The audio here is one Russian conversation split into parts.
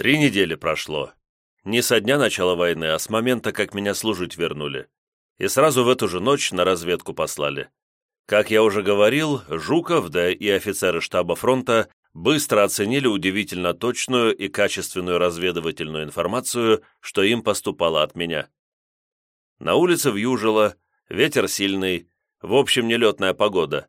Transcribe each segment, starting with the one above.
Три недели прошло. Не со дня начала войны, а с момента, как меня служить вернули. И сразу в эту же ночь на разведку послали. Как я уже говорил, Жуков, да и офицеры штаба фронта быстро оценили удивительно точную и качественную разведывательную информацию, что им поступало от меня. На улице вьюжило, ветер сильный, в общем, нелетная погода.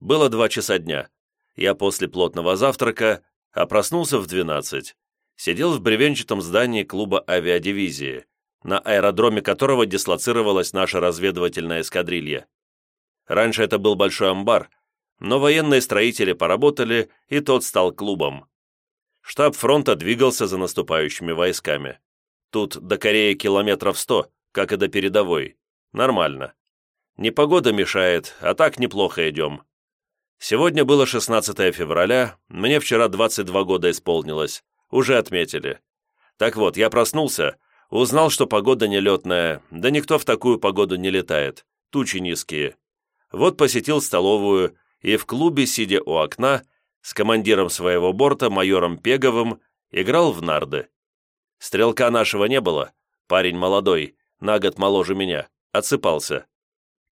Было два часа дня. Я после плотного завтрака, а проснулся в двенадцать сидел в бревенчатом здании клуба авиадивизии, на аэродроме которого дислоцировалась наша разведывательная эскадрилья. Раньше это был большой амбар, но военные строители поработали, и тот стал клубом. Штаб фронта двигался за наступающими войсками. Тут до Кореи километров сто, как и до передовой. Нормально. Непогода мешает, а так неплохо идем. Сегодня было 16 февраля, мне вчера 22 года исполнилось уже отметили. Так вот, я проснулся, узнал, что погода нелетная, да никто в такую погоду не летает, тучи низкие. Вот посетил столовую, и в клубе, сидя у окна, с командиром своего борта, майором Пеговым, играл в нарды. Стрелка нашего не было, парень молодой, на год моложе меня, отсыпался.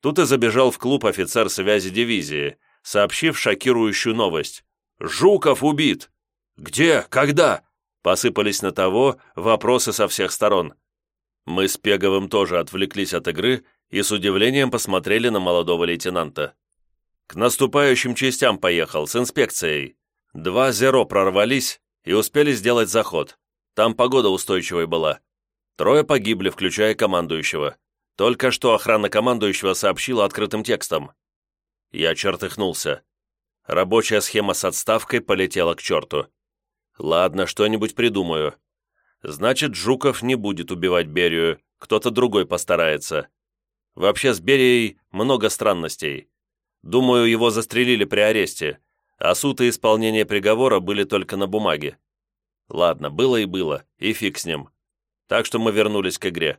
Тут и забежал в клуб офицер связи дивизии, сообщив шокирующую новость. «Жуков убит!» «Где? Когда?» Посыпались на того вопросы со всех сторон. Мы с Пеговым тоже отвлеклись от игры и с удивлением посмотрели на молодого лейтенанта. К наступающим частям поехал, с инспекцией. Два зеро прорвались и успели сделать заход. Там погода устойчивой была. Трое погибли, включая командующего. Только что охрана командующего сообщила открытым текстом. Я чертыхнулся. Рабочая схема с отставкой полетела к черту. Ладно, что-нибудь придумаю. Значит, Жуков не будет убивать Берию, кто-то другой постарается. Вообще с Берией много странностей. Думаю, его застрелили при аресте, а суд и исполнение приговора были только на бумаге. Ладно, было и было, и фиг с ним. Так что мы вернулись к игре.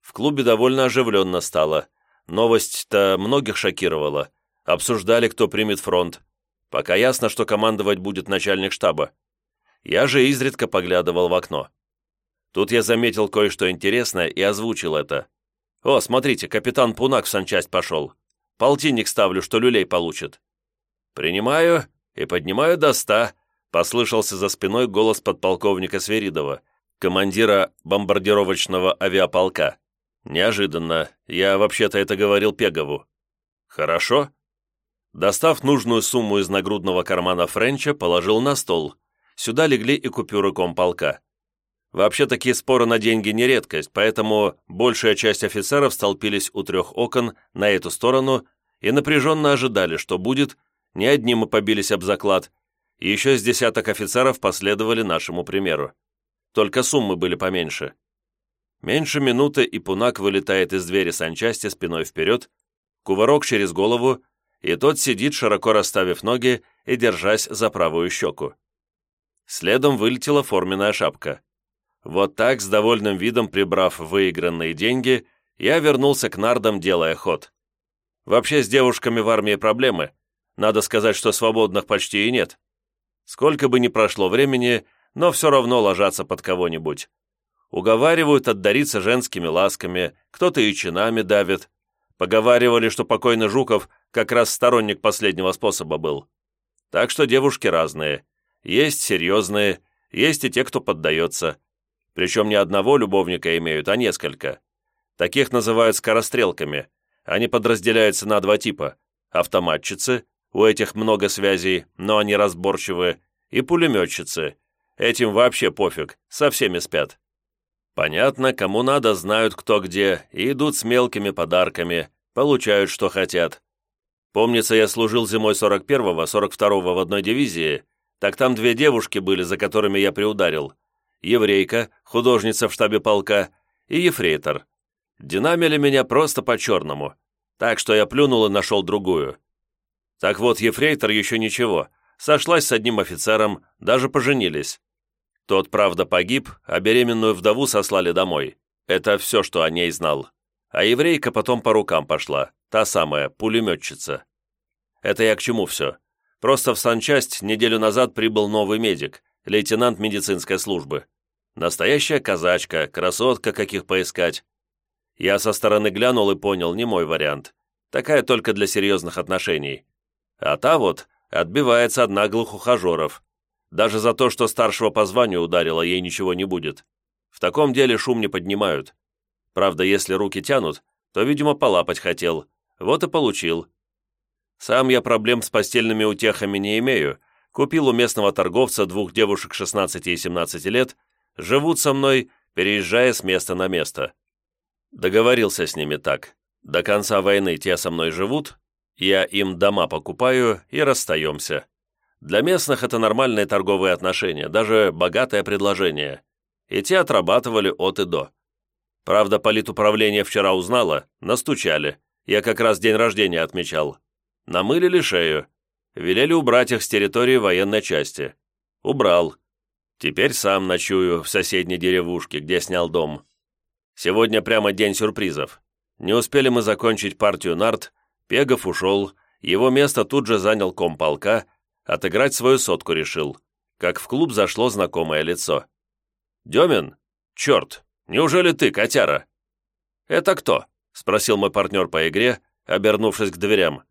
В клубе довольно оживленно стало. Новость-то многих шокировала. Обсуждали, кто примет фронт. Пока ясно, что командовать будет начальник штаба. Я же изредка поглядывал в окно. Тут я заметил кое-что интересное и озвучил это. «О, смотрите, капитан Пунак в санчасть пошел. Полтинник ставлю, что люлей получит». «Принимаю и поднимаю до ста», — послышался за спиной голос подполковника Сверидова, командира бомбардировочного авиаполка. «Неожиданно. Я вообще-то это говорил Пегову». «Хорошо». Достав нужную сумму из нагрудного кармана Френча, положил на стол — Сюда легли и купюры комполка. Вообще такие споры на деньги не редкость, поэтому большая часть офицеров столпились у трех окон на эту сторону и напряженно ожидали, что будет, не одни мы побились об заклад, и еще с десяток офицеров последовали нашему примеру. Только суммы были поменьше. Меньше минуты, и Пунак вылетает из двери санчасти спиной вперед, кувырок через голову, и тот сидит, широко расставив ноги и держась за правую щеку. Следом вылетела форменная шапка. Вот так, с довольным видом прибрав выигранные деньги, я вернулся к нардам, делая ход. Вообще с девушками в армии проблемы. Надо сказать, что свободных почти и нет. Сколько бы ни прошло времени, но все равно ложатся под кого-нибудь. Уговаривают отдариться женскими ласками, кто-то и чинами давит. Поговаривали, что покойный Жуков как раз сторонник последнего способа был. Так что девушки разные. Есть серьезные, есть и те, кто поддается. Причем не одного любовника имеют, а несколько. Таких называют скорострелками. Они подразделяются на два типа. Автоматчицы, у этих много связей, но они разборчивые, и пулеметчицы. Этим вообще пофиг, со всеми спят. Понятно, кому надо, знают кто где, и идут с мелкими подарками, получают, что хотят. Помнится, я служил зимой 41-го, 42-го в одной дивизии, так там две девушки были, за которыми я приударил. Еврейка, художница в штабе полка, и ефрейтор. Динамили меня просто по-черному, так что я плюнул и нашел другую. Так вот, ефрейтор еще ничего, сошлась с одним офицером, даже поженились. Тот, правда, погиб, а беременную вдову сослали домой. Это все, что о ней знал. А еврейка потом по рукам пошла, та самая, пулеметчица. Это я к чему все? Просто в санчасть неделю назад прибыл новый медик, лейтенант медицинской службы. Настоящая казачка, красотка, каких поискать. Я со стороны глянул и понял, не мой вариант. Такая только для серьезных отношений. А та вот отбивается от наглых ухажеров. Даже за то, что старшего по званию ударила, ей ничего не будет. В таком деле шум не поднимают. Правда, если руки тянут, то, видимо, полапать хотел. Вот и получил. Сам я проблем с постельными утехами не имею. Купил у местного торговца двух девушек 16 и 17 лет, живут со мной, переезжая с места на место. Договорился с ними так. До конца войны те со мной живут, я им дома покупаю и расстаемся. Для местных это нормальные торговые отношения, даже богатое предложение. И те отрабатывали от и до. Правда, политуправление вчера узнало, настучали. Я как раз день рождения отмечал. Намылили шею. Велели убрать их с территории военной части. Убрал. Теперь сам ночую в соседней деревушке, где снял дом. Сегодня прямо день сюрпризов. Не успели мы закончить партию нарт, Пегов ушел, его место тут же занял комполка, отыграть свою сотку решил, как в клуб зашло знакомое лицо. «Демин? Черт, неужели ты, котяра?» «Это кто?» — спросил мой партнер по игре, обернувшись к дверям.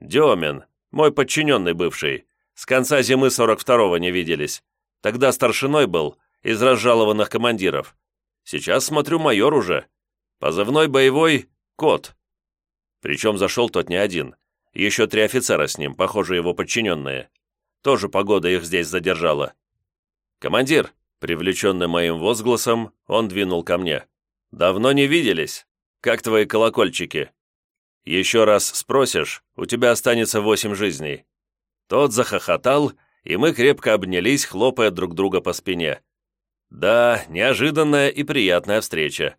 «Демин, мой подчиненный бывший. С конца зимы 42-го не виделись. Тогда старшиной был, из разжалованных командиров. Сейчас, смотрю, майор уже. Позывной боевой — Кот. Причем зашел тот не один. Еще три офицера с ним, похоже, его подчиненные. Тоже погода их здесь задержала. «Командир», привлеченный моим возгласом, он двинул ко мне. «Давно не виделись. Как твои колокольчики?» «Еще раз спросишь, у тебя останется восемь жизней». Тот захохотал, и мы крепко обнялись, хлопая друг друга по спине. Да, неожиданная и приятная встреча.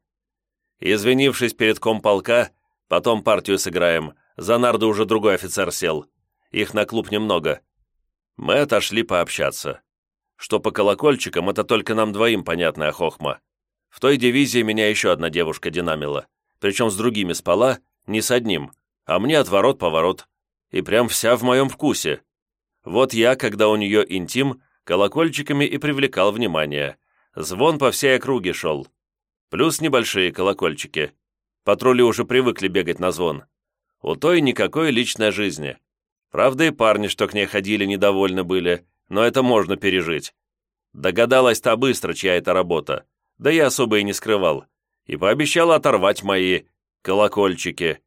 Извинившись перед комполка, потом партию сыграем, за нарды уже другой офицер сел. Их на клуб немного. Мы отошли пообщаться. Что по колокольчикам, это только нам двоим понятная хохма. В той дивизии меня еще одна девушка динамила. Причем с другими спала, не с одним, а мне отворот-поворот. И прям вся в моем вкусе. Вот я, когда у нее интим, колокольчиками и привлекал внимание. Звон по всей округе шел. Плюс небольшие колокольчики. Патрули уже привыкли бегать на звон. У той никакой личной жизни. Правда, и парни, что к ней ходили, недовольны были, но это можно пережить. Догадалась та быстро, чья это работа. Да я особо и не скрывал. И пообещала оторвать мои колокольчики.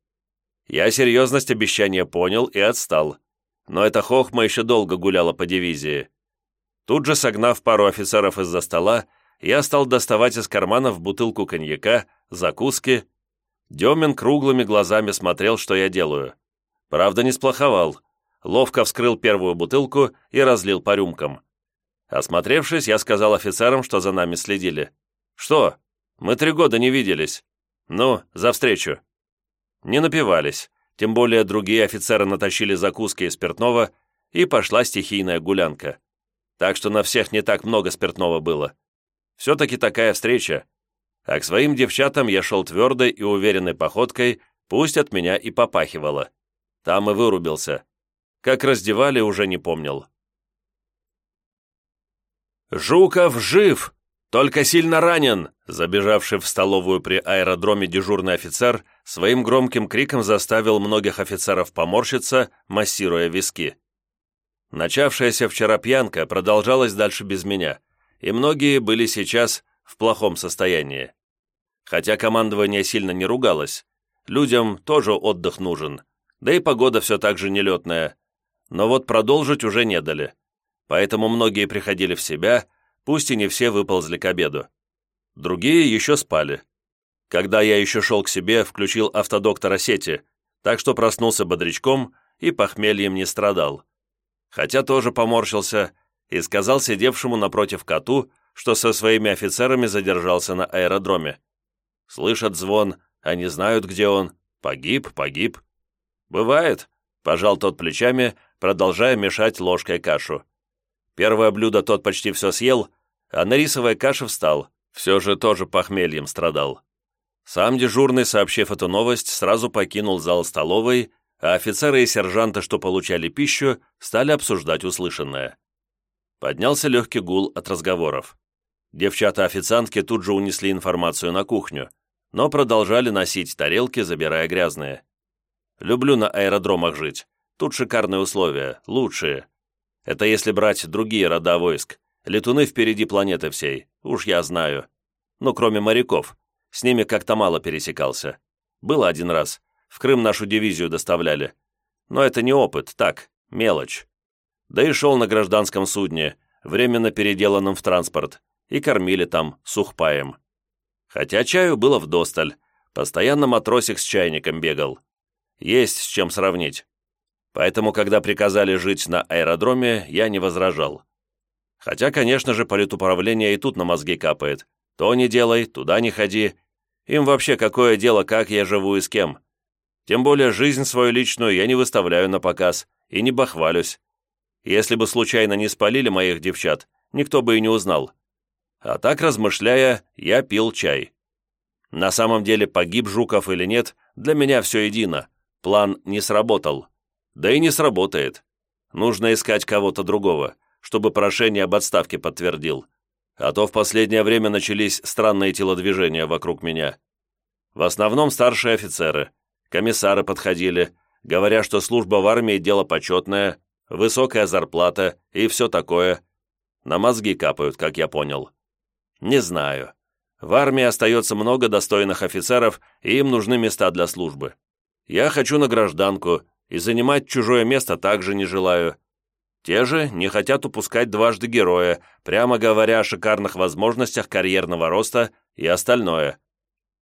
Я серьезность обещания понял и отстал. Но эта хохма еще долго гуляла по дивизии. Тут же, согнав пару офицеров из-за стола, я стал доставать из карманов бутылку коньяка, закуски. Демин круглыми глазами смотрел, что я делаю. Правда, не сплоховал. Ловко вскрыл первую бутылку и разлил по рюмкам. Осмотревшись, я сказал офицерам, что за нами следили. «Что? Мы три года не виделись. Ну, за встречу». Не напивались, тем более другие офицеры натащили закуски и спиртного, и пошла стихийная гулянка. Так что на всех не так много спиртного было. Все-таки такая встреча. А к своим девчатам я шел твердой и уверенной походкой, пусть от меня и попахивало. Там и вырубился. Как раздевали, уже не помнил. «Жуков жив! Только сильно ранен!» Забежавший в столовую при аэродроме дежурный офицер своим громким криком заставил многих офицеров поморщиться, массируя виски. Начавшаяся вчера пьянка продолжалась дальше без меня и многие были сейчас в плохом состоянии. Хотя командование сильно не ругалось, людям тоже отдых нужен, да и погода все так же нелетная, но вот продолжить уже не дали, поэтому многие приходили в себя, пусть и не все выползли к обеду. Другие еще спали. Когда я еще шел к себе, включил автодоктора сети, так что проснулся бодрячком и похмельем не страдал. Хотя тоже поморщился, и сказал сидевшему напротив коту, что со своими офицерами задержался на аэродроме. Слышат звон, они знают, где он. Погиб, погиб. «Бывает», — пожал тот плечами, продолжая мешать ложкой кашу. Первое блюдо тот почти все съел, а на рисовой каше встал, все же тоже похмельем страдал. Сам дежурный, сообщив эту новость, сразу покинул зал столовой, а офицеры и сержанты, что получали пищу, стали обсуждать услышанное. Поднялся легкий гул от разговоров. Девчата-официантки тут же унесли информацию на кухню, но продолжали носить тарелки, забирая грязные. Люблю на аэродромах жить. Тут шикарные условия, лучшие. Это если брать другие рода войск. Летуны впереди планеты всей, уж я знаю. Ну, кроме моряков. С ними как-то мало пересекался. Было один раз. В Крым нашу дивизию доставляли. Но это не опыт, так, мелочь. Да и шел на гражданском судне, временно переделанном в транспорт, и кормили там сухпаем. Хотя чаю было вдосталь, постоянно матросик с чайником бегал. Есть с чем сравнить. Поэтому, когда приказали жить на аэродроме, я не возражал. Хотя, конечно же, политуправление и тут на мозги капает. То не делай, туда не ходи. Им вообще какое дело, как я живу и с кем. Тем более жизнь свою личную я не выставляю на показ и не бахвалюсь. Если бы случайно не спалили моих девчат, никто бы и не узнал. А так, размышляя, я пил чай. На самом деле, погиб Жуков или нет, для меня все едино. План не сработал. Да и не сработает. Нужно искать кого-то другого, чтобы прошение об отставке подтвердил. А то в последнее время начались странные телодвижения вокруг меня. В основном старшие офицеры, комиссары подходили, говоря, что служба в армии – дело почетное, высокая зарплата и все такое. На мозги капают, как я понял. Не знаю. В армии остается много достойных офицеров, и им нужны места для службы. Я хочу на гражданку, и занимать чужое место также не желаю. Те же не хотят упускать дважды героя, прямо говоря о шикарных возможностях карьерного роста и остальное.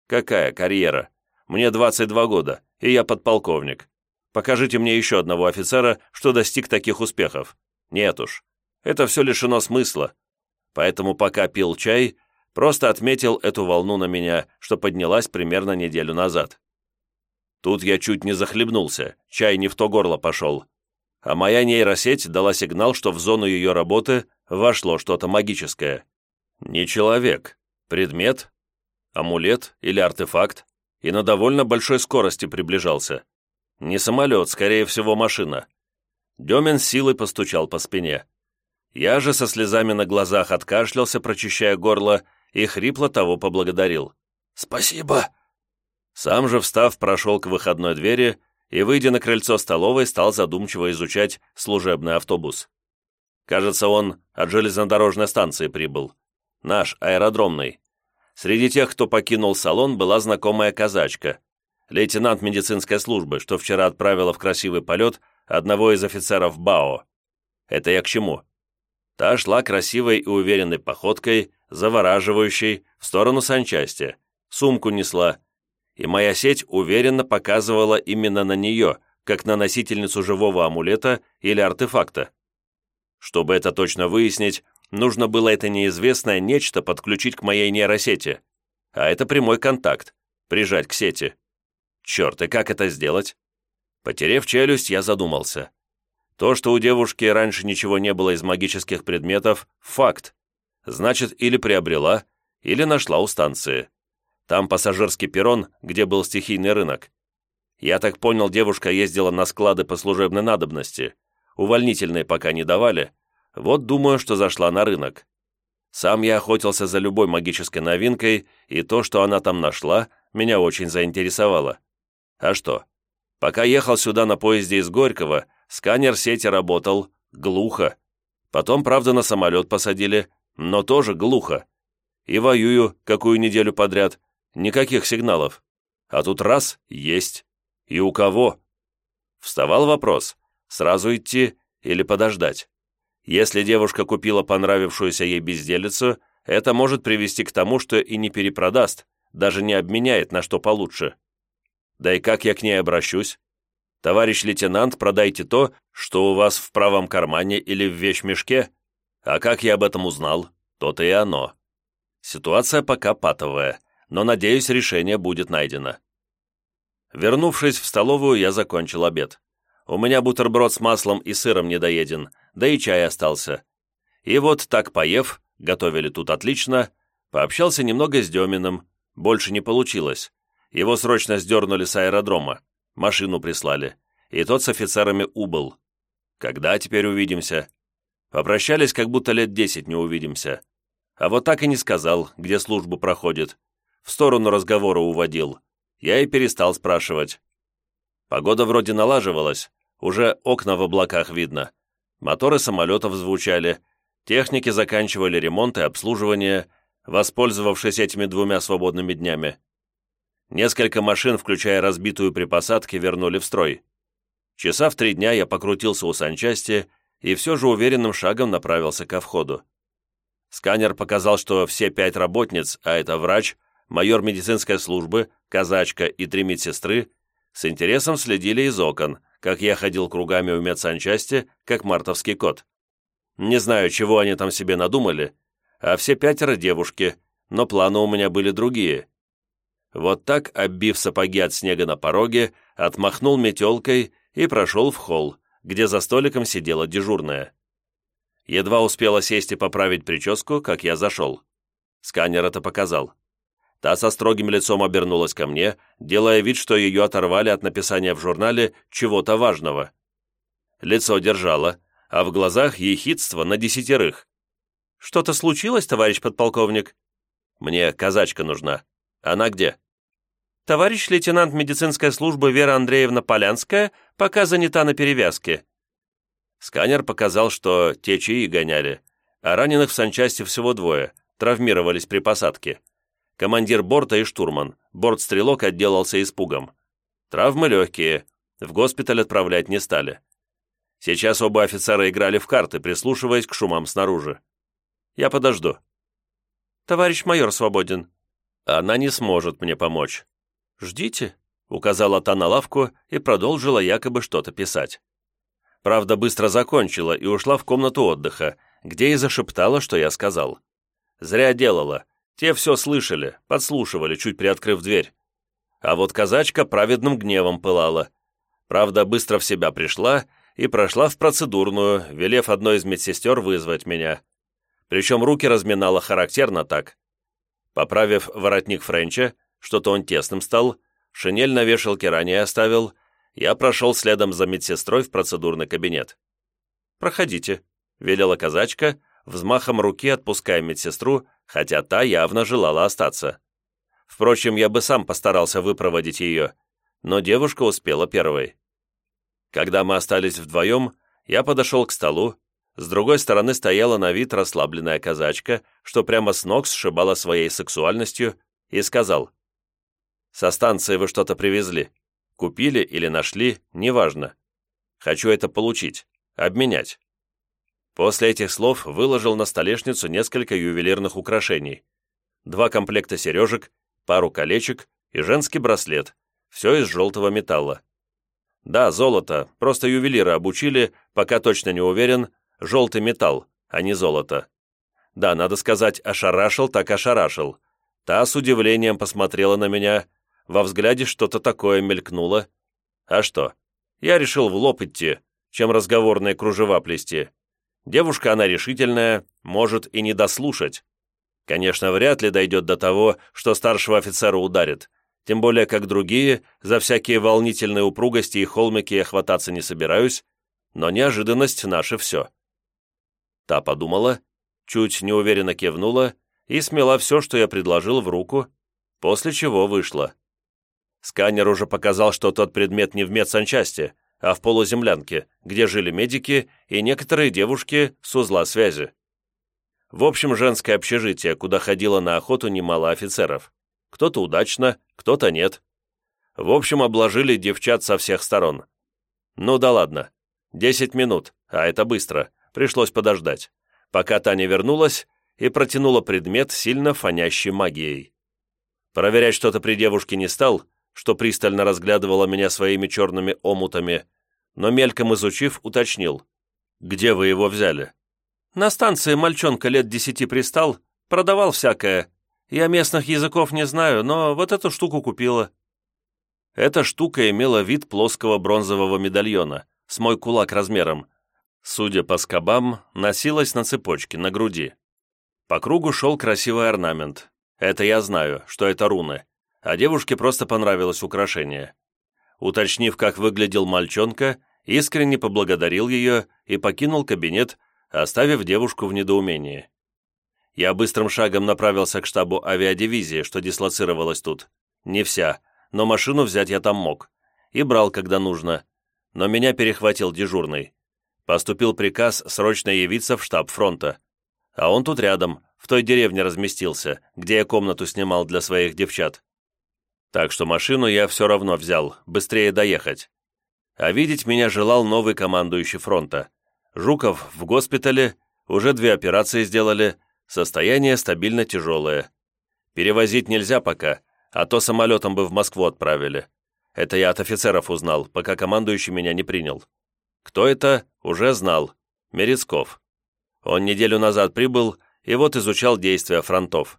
Какая карьера? Мне 22 года, и я подполковник. Покажите мне еще одного офицера, что достиг таких успехов. Нет уж. Это все лишено смысла. Поэтому пока пил чай, просто отметил эту волну на меня, что поднялась примерно неделю назад. Тут я чуть не захлебнулся, чай не в то горло пошел. А моя нейросеть дала сигнал, что в зону ее работы вошло что-то магическое. Не человек, предмет, амулет или артефакт, и на довольно большой скорости приближался. Не самолет, скорее всего, машина. Демин силой постучал по спине. Я же со слезами на глазах откашлялся, прочищая горло, и хрипло того поблагодарил. «Спасибо!» Сам же, встав, прошел к выходной двери и, выйдя на крыльцо столовой, стал задумчиво изучать служебный автобус. Кажется, он от железнодорожной станции прибыл. Наш, аэродромный. Среди тех, кто покинул салон, была знакомая казачка, лейтенант медицинской службы, что вчера отправила в красивый полет одного из офицеров БАО. Это я к чему? Та шла красивой и уверенной походкой, завораживающей, в сторону санчасти, сумку несла, и моя сеть уверенно показывала именно на нее, как на носительницу живого амулета или артефакта. Чтобы это точно выяснить, нужно было это неизвестное нечто подключить к моей нейросети, а это прямой контакт, прижать к сети. Черт, и как это сделать? Потерев челюсть, я задумался. То, что у девушки раньше ничего не было из магических предметов, факт. Значит, или приобрела, или нашла у станции. Там пассажирский перрон, где был стихийный рынок. Я так понял, девушка ездила на склады по служебной надобности. Увольнительные пока не давали. Вот думаю, что зашла на рынок. Сам я охотился за любой магической новинкой, и то, что она там нашла, меня очень заинтересовало. А что? Пока ехал сюда на поезде из Горького, сканер сети работал глухо. Потом, правда, на самолет посадили, но тоже глухо. И воюю какую неделю подряд, Никаких сигналов. А тут раз — есть. И у кого? Вставал вопрос, сразу идти или подождать. Если девушка купила понравившуюся ей безделицу, это может привести к тому, что и не перепродаст, даже не обменяет на что получше. Да и как я к ней обращусь? Товарищ лейтенант, продайте то, что у вас в правом кармане или в вещмешке. А как я об этом узнал? То-то и оно. Ситуация пока патовая но, надеюсь, решение будет найдено. Вернувшись в столовую, я закончил обед. У меня бутерброд с маслом и сыром недоеден, да и чай остался. И вот так поев, готовили тут отлично, пообщался немного с Деминым, больше не получилось. Его срочно сдернули с аэродрома, машину прислали, и тот с офицерами убыл. Когда теперь увидимся? Попрощались, как будто лет десять не увидимся. А вот так и не сказал, где службу проходит. В сторону разговора уводил. Я и перестал спрашивать. Погода вроде налаживалась, уже окна в облаках видно. Моторы самолетов звучали, техники заканчивали ремонт и обслуживание, воспользовавшись этими двумя свободными днями. Несколько машин, включая разбитую при посадке, вернули в строй. Часа в три дня я покрутился у санчасти и все же уверенным шагом направился ко входу. Сканер показал, что все пять работниц, а это врач, майор медицинской службы, казачка и три медсестры, с интересом следили из окон, как я ходил кругами у медсанчасти, как мартовский кот. Не знаю, чего они там себе надумали, а все пятеро девушки, но планы у меня были другие. Вот так, оббив сапоги от снега на пороге, отмахнул метелкой и прошел в холл, где за столиком сидела дежурная. Едва успела сесть и поправить прическу, как я зашел. Сканер это показал. Та со строгим лицом обернулась ко мне, делая вид, что ее оторвали от написания в журнале чего-то важного. Лицо держала, а в глазах ехидство на десятерых. «Что-то случилось, товарищ подполковник?» «Мне казачка нужна. Она где?» Товарищ лейтенант медицинской службы Вера Андреевна Полянская пока занята на перевязке». Сканер показал, что те чаи гоняли, а раненых в санчасти всего двое, травмировались при посадке. Командир борта и штурман, бортстрелок отделался испугом. Травмы легкие, в госпиталь отправлять не стали. Сейчас оба офицера играли в карты, прислушиваясь к шумам снаружи. Я подожду. «Товарищ майор свободен». «Она не сможет мне помочь. «Ждите», — указала та на лавку и продолжила якобы что-то писать. Правда, быстро закончила и ушла в комнату отдыха, где и зашептала, что я сказал. Зря делала. Те все слышали, подслушивали, чуть приоткрыв дверь. А вот казачка праведным гневом пылала. Правда, быстро в себя пришла и прошла в процедурную, велев одной из медсестер вызвать меня. Причем руки разминала характерно так. Поправив воротник Френча, что-то он тесным стал, шинель на вешалке ранее оставил, я прошел следом за медсестрой в процедурный кабинет. «Проходите», — велела казачка, взмахом руки отпуская медсестру, хотя та явно желала остаться. Впрочем, я бы сам постарался выпроводить ее, но девушка успела первой. Когда мы остались вдвоем, я подошел к столу, с другой стороны стояла на вид расслабленная казачка, что прямо с ног сшибала своей сексуальностью, и сказал — со станции вы что-то привезли. Купили или нашли, неважно. Хочу это получить, обменять». После этих слов выложил на столешницу несколько ювелирных украшений. Два комплекта сережек, пару колечек и женский браслет. Все из желтого металла. Да, золото, просто ювелиры обучили, пока точно не уверен, желтый металл, а не золото. Да, надо сказать, ошарашил так ошарашил. Та с удивлением посмотрела на меня, во взгляде что-то такое мелькнуло. А что? Я решил в лоб идти, чем разговорные кружева плести. Девушка она решительная, может и не дослушать. Конечно, вряд ли дойдет до того, что старшего офицера ударит, тем более как другие, за всякие волнительные упругости и холмики я хвататься не собираюсь, но неожиданность наше все. Та подумала, чуть неуверенно кивнула и смела все, что я предложил в руку, после чего вышла. Сканер уже показал, что тот предмет не в медсанчасти, а в полуземлянке, где жили медики и некоторые девушки с узла связи. В общем, женское общежитие, куда ходило на охоту немало офицеров. Кто-то удачно, кто-то нет. В общем, обложили девчат со всех сторон. Ну да ладно. Десять минут, а это быстро. Пришлось подождать. Пока Таня вернулась и протянула предмет, сильно фонящий магией. Проверять что-то при девушке не стал, что пристально разглядывала меня своими черными омутами, но мельком изучив, уточнил. «Где вы его взяли?» «На станции мальчонка лет десяти пристал, продавал всякое. Я местных языков не знаю, но вот эту штуку купила». Эта штука имела вид плоского бронзового медальона с мой кулак размером. Судя по скобам, носилась на цепочке, на груди. По кругу шел красивый орнамент. Это я знаю, что это руны а девушке просто понравилось украшение. Уточнив, как выглядел мальчонка, искренне поблагодарил ее и покинул кабинет, оставив девушку в недоумении. Я быстрым шагом направился к штабу авиадивизии, что дислоцировалась тут. Не вся, но машину взять я там мог. И брал, когда нужно. Но меня перехватил дежурный. Поступил приказ срочно явиться в штаб фронта. А он тут рядом, в той деревне разместился, где я комнату снимал для своих девчат. Так что машину я все равно взял, быстрее доехать. А видеть меня желал новый командующий фронта. Жуков в госпитале, уже две операции сделали, состояние стабильно тяжелое. Перевозить нельзя пока, а то самолетом бы в Москву отправили. Это я от офицеров узнал, пока командующий меня не принял. Кто это, уже знал. Мерецков. Он неделю назад прибыл и вот изучал действия фронтов.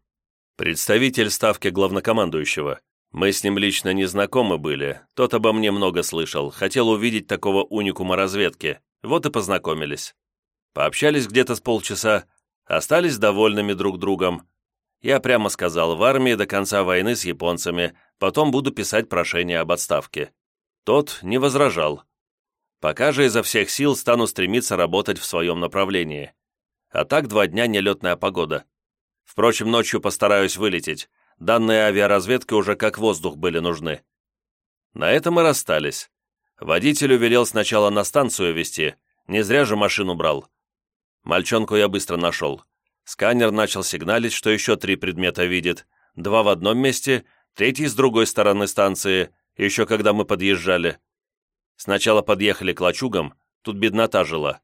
Представитель ставки главнокомандующего. Мы с ним лично не знакомы были, тот обо мне много слышал, хотел увидеть такого уникума разведки, вот и познакомились. Пообщались где-то с полчаса, остались довольными друг другом. Я прямо сказал, в армии до конца войны с японцами, потом буду писать прошение об отставке. Тот не возражал. Пока же изо всех сил стану стремиться работать в своем направлении. А так два дня нелетная погода. Впрочем, ночью постараюсь вылететь. Данные авиаразведки уже как воздух были нужны. На этом и расстались. Водителю велел сначала на станцию везти, не зря же машину брал. Мальчонку я быстро нашел. Сканер начал сигналить, что еще три предмета видит. Два в одном месте, третий с другой стороны станции, еще когда мы подъезжали. Сначала подъехали к лачугам, тут беднота жила.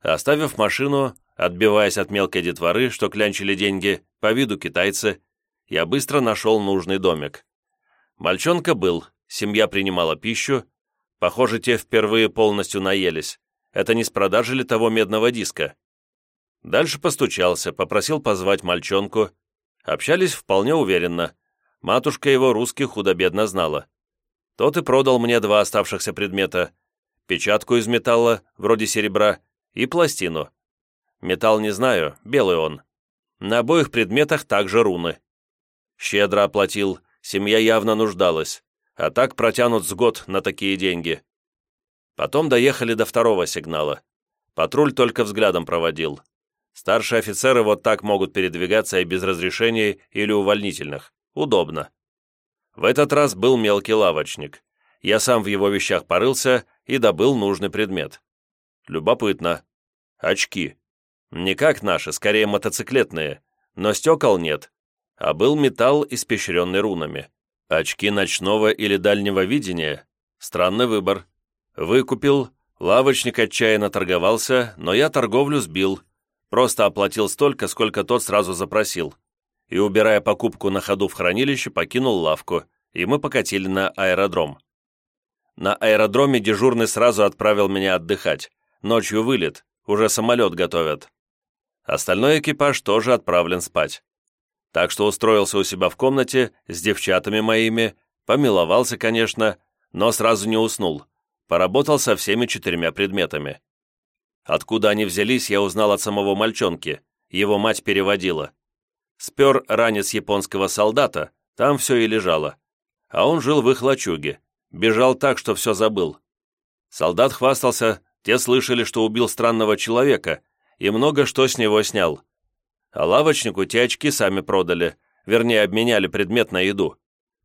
Оставив машину, отбиваясь от мелкой детворы, что клянчили деньги, по виду китайцы, я быстро нашел нужный домик. Мальчонка был, семья принимала пищу, Похоже, те впервые полностью наелись. Это не с продажи ли того медного диска? Дальше постучался, попросил позвать мальчонку. Общались вполне уверенно. Матушка его русский худо-бедно знала. Тот и продал мне два оставшихся предмета. Печатку из металла, вроде серебра, и пластину. Металл не знаю, белый он. На обоих предметах также руны. Щедро оплатил, семья явно нуждалась а так протянут с год на такие деньги. Потом доехали до второго сигнала. Патруль только взглядом проводил. Старшие офицеры вот так могут передвигаться и без разрешений или увольнительных. Удобно. В этот раз был мелкий лавочник. Я сам в его вещах порылся и добыл нужный предмет. Любопытно. Очки. Не как наши, скорее мотоциклетные, но стекол нет, а был металл, испещренный рунами. Очки ночного или дальнего видения? Странный выбор. Выкупил, лавочник отчаянно торговался, но я торговлю сбил. Просто оплатил столько, сколько тот сразу запросил. И, убирая покупку на ходу в хранилище, покинул лавку, и мы покатили на аэродром. На аэродроме дежурный сразу отправил меня отдыхать. Ночью вылет, уже самолет готовят. Остальной экипаж тоже отправлен спать так что устроился у себя в комнате с девчатами моими, помиловался, конечно, но сразу не уснул, поработал со всеми четырьмя предметами. Откуда они взялись, я узнал от самого мальчонки, его мать переводила. Спер ранец японского солдата, там все и лежало. А он жил в их лачуге, бежал так, что все забыл. Солдат хвастался, те слышали, что убил странного человека, и много что с него снял а лавочнику те очки сами продали, вернее, обменяли предмет на еду.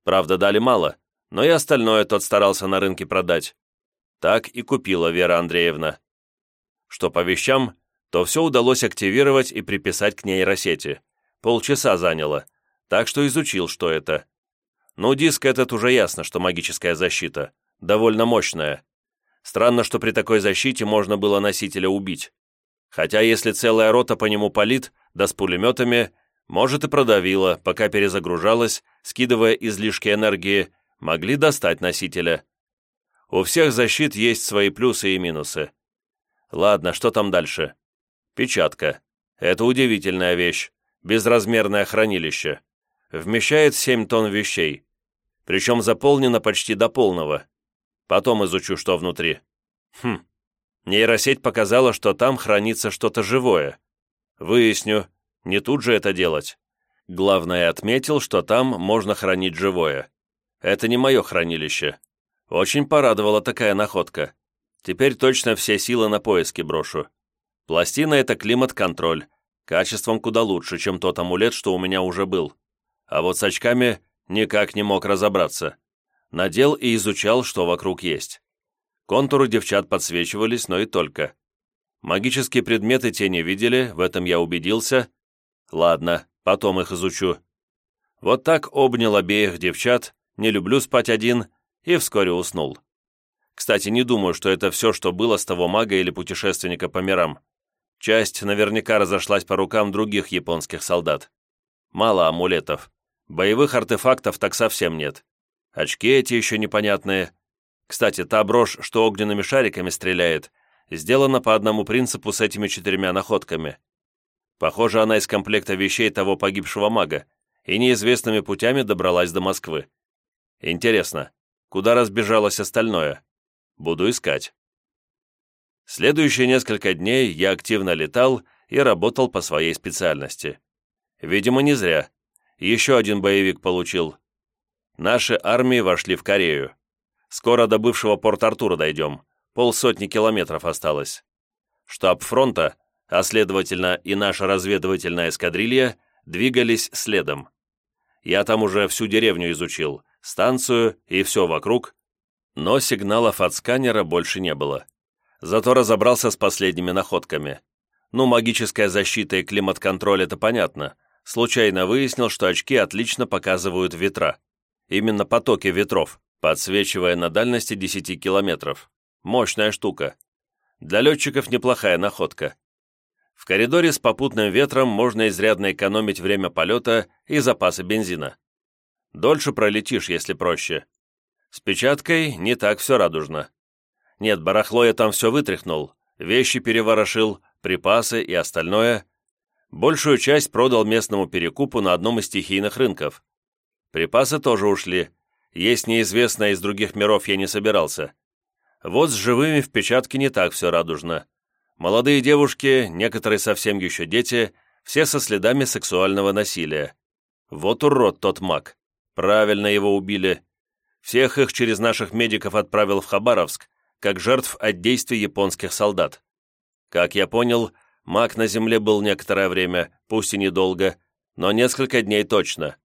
Правда, дали мало, но и остальное тот старался на рынке продать. Так и купила Вера Андреевна. Что по вещам, то все удалось активировать и приписать к нейросети. Полчаса заняло, так что изучил, что это. Ну, диск этот уже ясно, что магическая защита. Довольно мощная. Странно, что при такой защите можно было носителя убить. Хотя если целая рота по нему палит, да с пулеметами, может и продавила, пока перезагружалась, скидывая излишки энергии, могли достать носителя. У всех защит есть свои плюсы и минусы. Ладно, что там дальше? Печатка. Это удивительная вещь. Безразмерное хранилище. Вмещает 7 тонн вещей. Причем заполнено почти до полного. Потом изучу, что внутри. Хм. Нейросеть показала, что там хранится что-то живое. Выясню, не тут же это делать. Главное, отметил, что там можно хранить живое. Это не мое хранилище. Очень порадовала такая находка. Теперь точно все силы на поиски брошу. Пластина — это климат-контроль, качеством куда лучше, чем тот амулет, что у меня уже был. А вот с очками никак не мог разобраться. Надел и изучал, что вокруг есть. Контуры девчат подсвечивались, но и только. Магические предметы те не видели, в этом я убедился. Ладно, потом их изучу. Вот так обнял обеих девчат, не люблю спать один, и вскоре уснул. Кстати, не думаю, что это все, что было с того мага или путешественника по мирам. Часть наверняка разошлась по рукам других японских солдат. Мало амулетов. Боевых артефактов так совсем нет. Очки эти еще непонятные. Кстати, та брошь, что огненными шариками стреляет, сделана по одному принципу с этими четырьмя находками. Похоже, она из комплекта вещей того погибшего мага, и неизвестными путями добралась до Москвы. Интересно, куда разбежалось остальное? Буду искать. Следующие несколько дней я активно летал и работал по своей специальности. Видимо, не зря. Еще один боевик получил. Наши армии вошли в Корею. Скоро до бывшего Порт-Артура дойдем. Полсотни километров осталось. Штаб фронта, а следовательно и наша разведывательная эскадрилья, двигались следом. Я там уже всю деревню изучил, станцию и все вокруг, но сигналов от сканера больше не было. Зато разобрался с последними находками. Ну, магическая защита и климат-контроль — это понятно. Случайно выяснил, что очки отлично показывают ветра. Именно потоки ветров, подсвечивая на дальности 10 километров. Мощная штука. Для летчиков неплохая находка. В коридоре с попутным ветром можно изрядно экономить время полета и запасы бензина. Дольше пролетишь, если проще. С печаткой не так все радужно. Нет, барахло я там все вытряхнул, вещи переворошил, припасы и остальное. Большую часть продал местному перекупу на одном из стихийных рынков. Припасы тоже ушли. Есть неизвестное из других миров я не собирался. Вот с живыми в печатке не так все радужно. Молодые девушки, некоторые совсем еще дети, все со следами сексуального насилия. Вот урод тот маг. Правильно его убили. Всех их через наших медиков отправил в Хабаровск, как жертв от действий японских солдат. Как я понял, маг на земле был некоторое время, пусть и недолго, но несколько дней точно.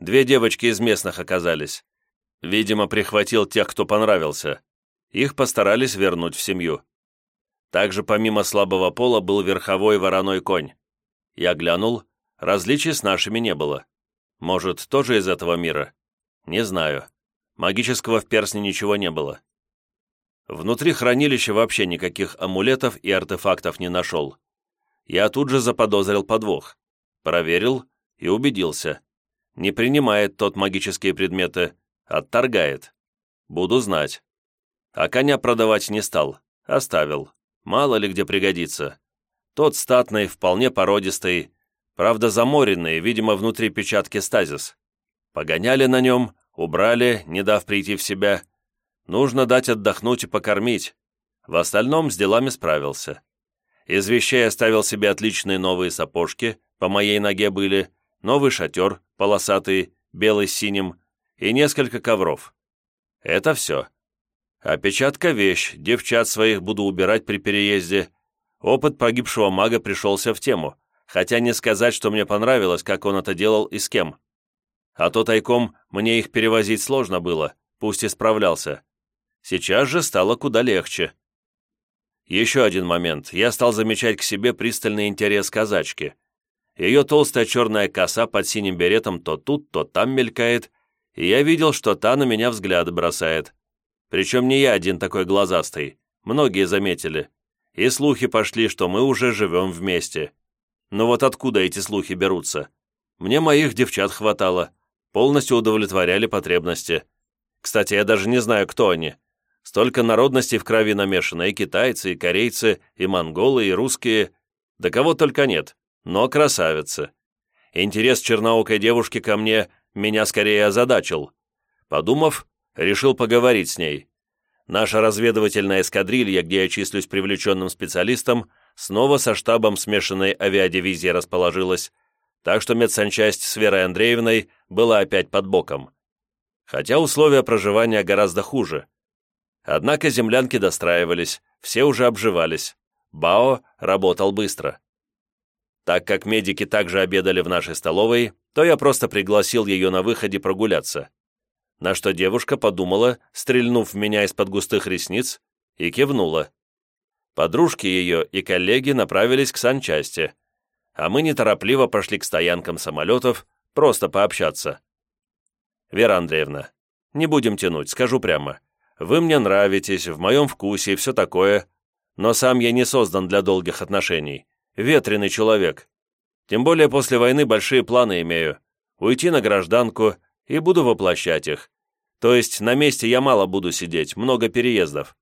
Две девочки из местных оказались. Видимо, прихватил тех, кто понравился. Их постарались вернуть в семью. Также помимо слабого пола был верховой вороной конь. Я глянул, различий с нашими не было. Может, тоже из этого мира? Не знаю. Магического в персне ничего не было. Внутри хранилища вообще никаких амулетов и артефактов не нашел. Я тут же заподозрил подвох. Проверил и убедился. Не принимает тот магические предметы, отторгает. Буду знать. А коня продавать не стал, оставил. Мало ли где пригодится. Тот статный, вполне породистый, правда заморенный, видимо, внутри печатки стазис. Погоняли на нем, убрали, не дав прийти в себя. Нужно дать отдохнуть и покормить. В остальном с делами справился. Из вещей оставил себе отличные новые сапожки, по моей ноге были, новый шатер, полосатый, белый с синим, и несколько ковров. Это все. Опечатка вещь, девчат своих буду убирать при переезде. Опыт погибшего мага пришелся в тему, хотя не сказать, что мне понравилось, как он это делал и с кем. А то тайком мне их перевозить сложно было, пусть и справлялся. Сейчас же стало куда легче. Еще один момент. Я стал замечать к себе пристальный интерес казачки. Ее толстая черная коса под синим беретом то тут, то там мелькает, и я видел, что та на меня взгляды бросает. Причем не я один такой глазастый. Многие заметили. И слухи пошли, что мы уже живем вместе. Но вот откуда эти слухи берутся? Мне моих девчат хватало. Полностью удовлетворяли потребности. Кстати, я даже не знаю, кто они. Столько народностей в крови намешано, и китайцы, и корейцы, и монголы, и русские. Да кого только нет, но красавицы. Интерес черноокой девушки ко мне меня скорее озадачил. Подумав, решил поговорить с ней. Наша разведывательная эскадрилья, где я числюсь привлеченным специалистом, снова со штабом смешанной авиадивизии расположилась, так что медсанчасть с Верой Андреевной была опять под боком. Хотя условия проживания гораздо хуже. Однако землянки достраивались, все уже обживались. Бао работал быстро. Так как медики также обедали в нашей столовой, то я просто пригласил ее на выходе прогуляться. На что девушка подумала, стрельнув в меня из-под густых ресниц, и кивнула. Подружки ее и коллеги направились к санчасти, а мы неторопливо пошли к стоянкам самолетов, просто пообщаться. Вера Андреевна, не будем тянуть, скажу прямо. Вы мне нравитесь, в моем вкусе и все такое, но сам я не создан для долгих отношений. Ветреный человек. Тем более после войны большие планы имею. Уйти на гражданку и буду воплощать их. То есть на месте я мало буду сидеть, много переездов.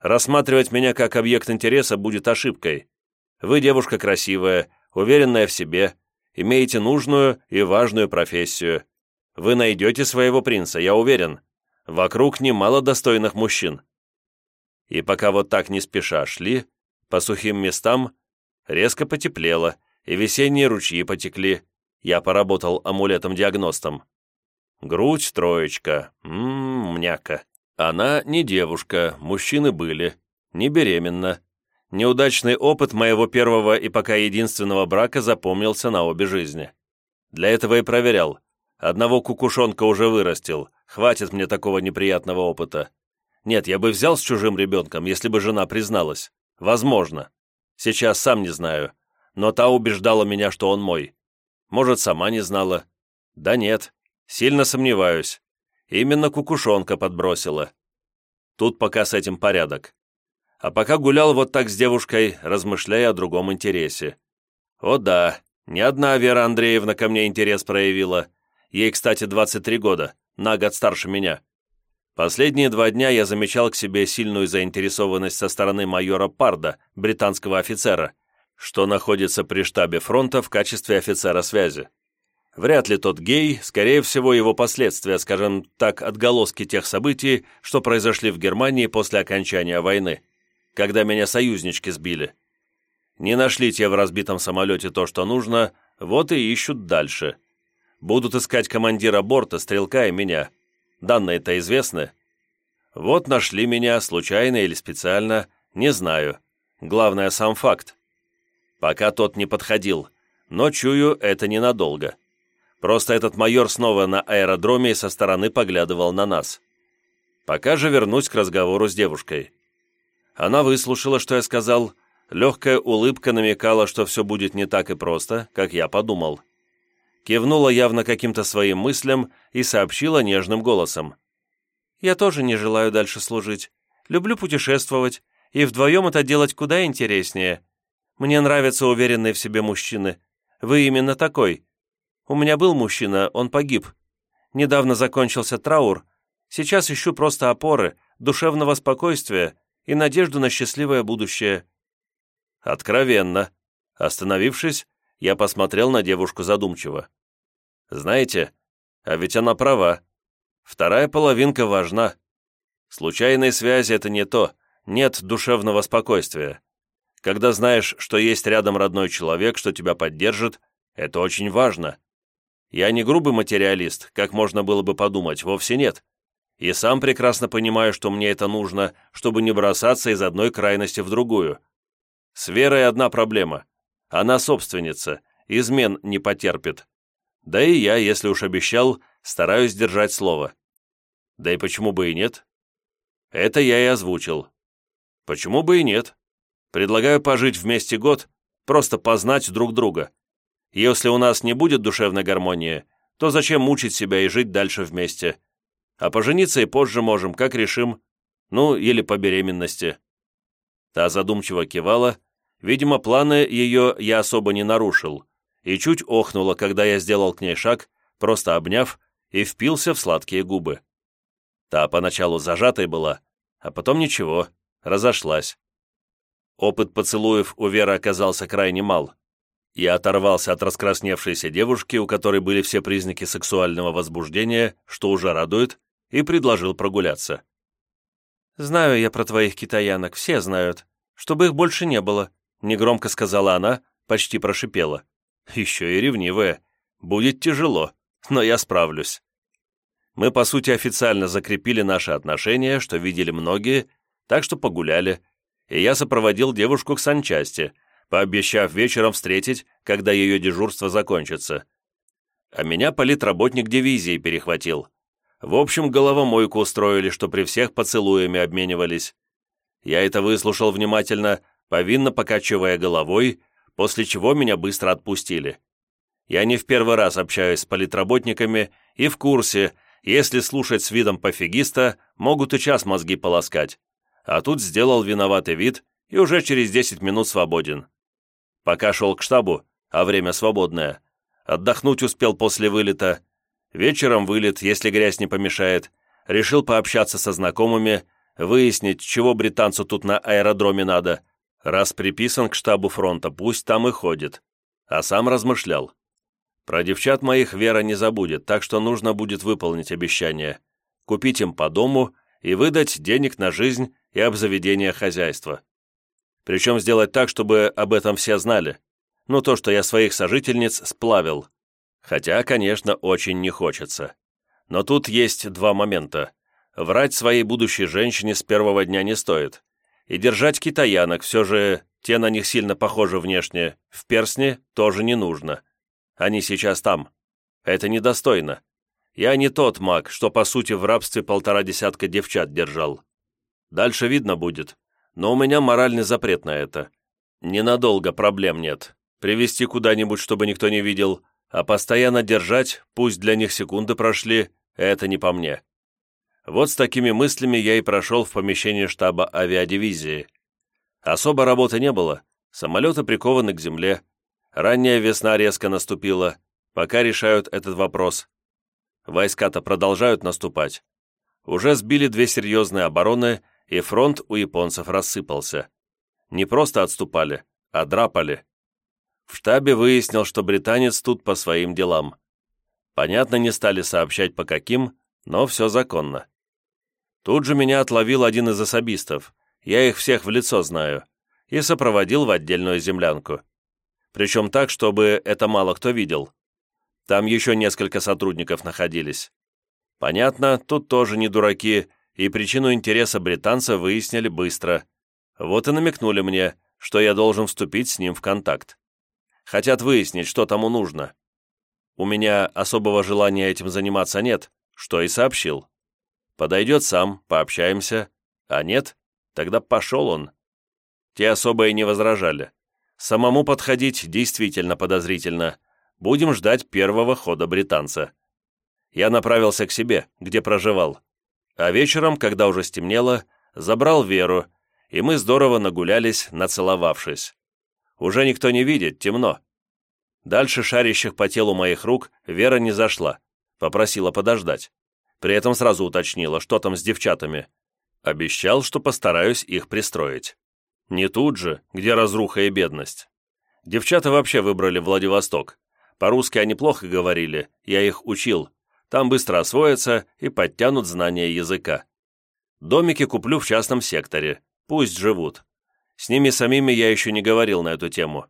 Рассматривать меня как объект интереса будет ошибкой. Вы девушка красивая, уверенная в себе, имеете нужную и важную профессию. Вы найдете своего принца, я уверен. Вокруг немало достойных мужчин. И пока вот так не спеша шли, по сухим местам, резко потеплело, и весенние ручьи потекли. Я поработал амулетом-диагностом. Грудь троечка, ммм, мняка. Она не девушка, мужчины были, не беременна. Неудачный опыт моего первого и пока единственного брака запомнился на обе жизни. Для этого и проверял. Одного кукушонка уже вырастил, хватит мне такого неприятного опыта. Нет, я бы взял с чужим ребенком, если бы жена призналась. Возможно. Сейчас сам не знаю. Но та убеждала меня, что он мой. Может, сама не знала. Да нет, сильно сомневаюсь. Именно кукушонка подбросила. Тут пока с этим порядок. А пока гулял вот так с девушкой, размышляя о другом интересе. О да, ни одна Вера Андреевна ко мне интерес проявила. Ей, кстати, 23 года, на год старше меня. Последние два дня я замечал к себе сильную заинтересованность со стороны майора Парда, британского офицера, что находится при штабе фронта в качестве офицера связи. Вряд ли тот гей, скорее всего, его последствия, скажем так, отголоски тех событий, что произошли в Германии после окончания войны, когда меня союзнички сбили. Не нашли те в разбитом самолете то, что нужно, вот и ищут дальше. Будут искать командира борта, стрелка и меня. Данные-то известны. Вот нашли меня, случайно или специально, не знаю. Главное, сам факт. Пока тот не подходил, но чую, это ненадолго. Просто этот майор снова на аэродроме со стороны поглядывал на нас. Пока же вернусь к разговору с девушкой. Она выслушала, что я сказал. Легкая улыбка намекала, что все будет не так и просто, как я подумал кивнула явно каким-то своим мыслям и сообщила нежным голосом. «Я тоже не желаю дальше служить. Люблю путешествовать, и вдвоем это делать куда интереснее. Мне нравятся уверенные в себе мужчины. Вы именно такой. У меня был мужчина, он погиб. Недавно закончился траур. Сейчас ищу просто опоры, душевного спокойствия и надежду на счастливое будущее». «Откровенно». Остановившись, я посмотрел на девушку задумчиво. Знаете, а ведь она права. Вторая половинка важна. Случайные связи — это не то, нет душевного спокойствия. Когда знаешь, что есть рядом родной человек, что тебя поддержит, это очень важно. Я не грубый материалист, как можно было бы подумать, вовсе нет. И сам прекрасно понимаю, что мне это нужно, чтобы не бросаться из одной крайности в другую. С Верой одна проблема. Она собственница, измен не потерпит. Да и я, если уж обещал, стараюсь держать слово. Да и почему бы и нет? Это я и озвучил. Почему бы и нет? Предлагаю пожить вместе год, просто познать друг друга. Если у нас не будет душевной гармонии, то зачем мучить себя и жить дальше вместе? А пожениться и позже можем, как решим. Ну, или по беременности. Та задумчиво кивала. Видимо, планы ее я особо не нарушил и чуть охнула, когда я сделал к ней шаг, просто обняв, и впился в сладкие губы. Та поначалу зажатой была, а потом ничего, разошлась. Опыт поцелуев у Веры оказался крайне мал. Я оторвался от раскрасневшейся девушки, у которой были все признаки сексуального возбуждения, что уже радует, и предложил прогуляться. «Знаю я про твоих китаянок, все знают. Чтобы их больше не было», — негромко сказала она, почти прошипела. Еще и ревнивая. Будет тяжело, но я справлюсь. Мы, по сути, официально закрепили наши отношения, что видели многие, так что погуляли. и я сопроводил девушку к санчасти, пообещав вечером встретить, когда ее дежурство закончится. А меня политработник дивизии перехватил. В общем, головомойку устроили, что при всех поцелуями обменивались. Я это выслушал внимательно, повинно покачивая головой, после чего меня быстро отпустили. Я не в первый раз общаюсь с политработниками и в курсе, если слушать с видом пофигиста, могут и час мозги полоскать. А тут сделал виноватый вид и уже через 10 минут свободен. Пока шел к штабу, а время свободное, отдохнуть успел после вылета. Вечером вылет, если грязь не помешает. Решил пообщаться со знакомыми, выяснить, чего британцу тут на аэродроме надо. Раз приписан к штабу фронта, пусть там и ходит. А сам размышлял. Про девчат моих Вера не забудет, так что нужно будет выполнить обещание. Купить им по дому и выдать денег на жизнь и обзаведение хозяйства. Причем сделать так, чтобы об этом все знали. Ну, то, что я своих сожительниц сплавил. Хотя, конечно, очень не хочется. Но тут есть два момента. Врать своей будущей женщине с первого дня не стоит. И держать китаянок, все же те на них сильно похожи внешне, в персне тоже не нужно. Они сейчас там. Это недостойно. Я не тот маг, что, по сути, в рабстве полтора десятка девчат держал. Дальше видно будет но у меня моральный запрет на это. Ненадолго проблем нет. Привести куда-нибудь, чтобы никто не видел, а постоянно держать, пусть для них секунды прошли, это не по мне. Вот с такими мыслями я и прошел в помещение штаба авиадивизии. Особо работы не было, самолеты прикованы к земле, ранняя весна резко наступила, пока решают этот вопрос. Войска-то продолжают наступать. Уже сбили две серьезные обороны и фронт у японцев рассыпался. Не просто отступали, а драпали. В штабе выяснил, что британец тут по своим делам. Понятно, не стали сообщать по каким, но все законно. Тут же меня отловил один из особистов, я их всех в лицо знаю, и сопроводил в отдельную землянку. Причем так, чтобы это мало кто видел. Там еще несколько сотрудников находились. Понятно, тут тоже не дураки, и причину интереса британца выяснили быстро. Вот и намекнули мне, что я должен вступить с ним в контакт. Хотят выяснить, что тому нужно. У меня особого желания этим заниматься нет, что и сообщил. Подойдет сам, пообщаемся, а нет, тогда пошел он. Те особо и не возражали. Самому подходить действительно подозрительно. Будем ждать первого хода британца. Я направился к себе, где проживал. А вечером, когда уже стемнело, забрал Веру, и мы здорово нагулялись, нацеловавшись. Уже никто не видит, темно. Дальше шарящих по телу моих рук Вера не зашла, попросила подождать. При этом сразу уточнила, что там с девчатами. Обещал, что постараюсь их пристроить. Не тут же, где разруха и бедность. Девчата вообще выбрали Владивосток. По-русски они плохо говорили, я их учил, там быстро освоятся и подтянут знания языка. Домики куплю в частном секторе, пусть живут. С ними самими я еще не говорил на эту тему.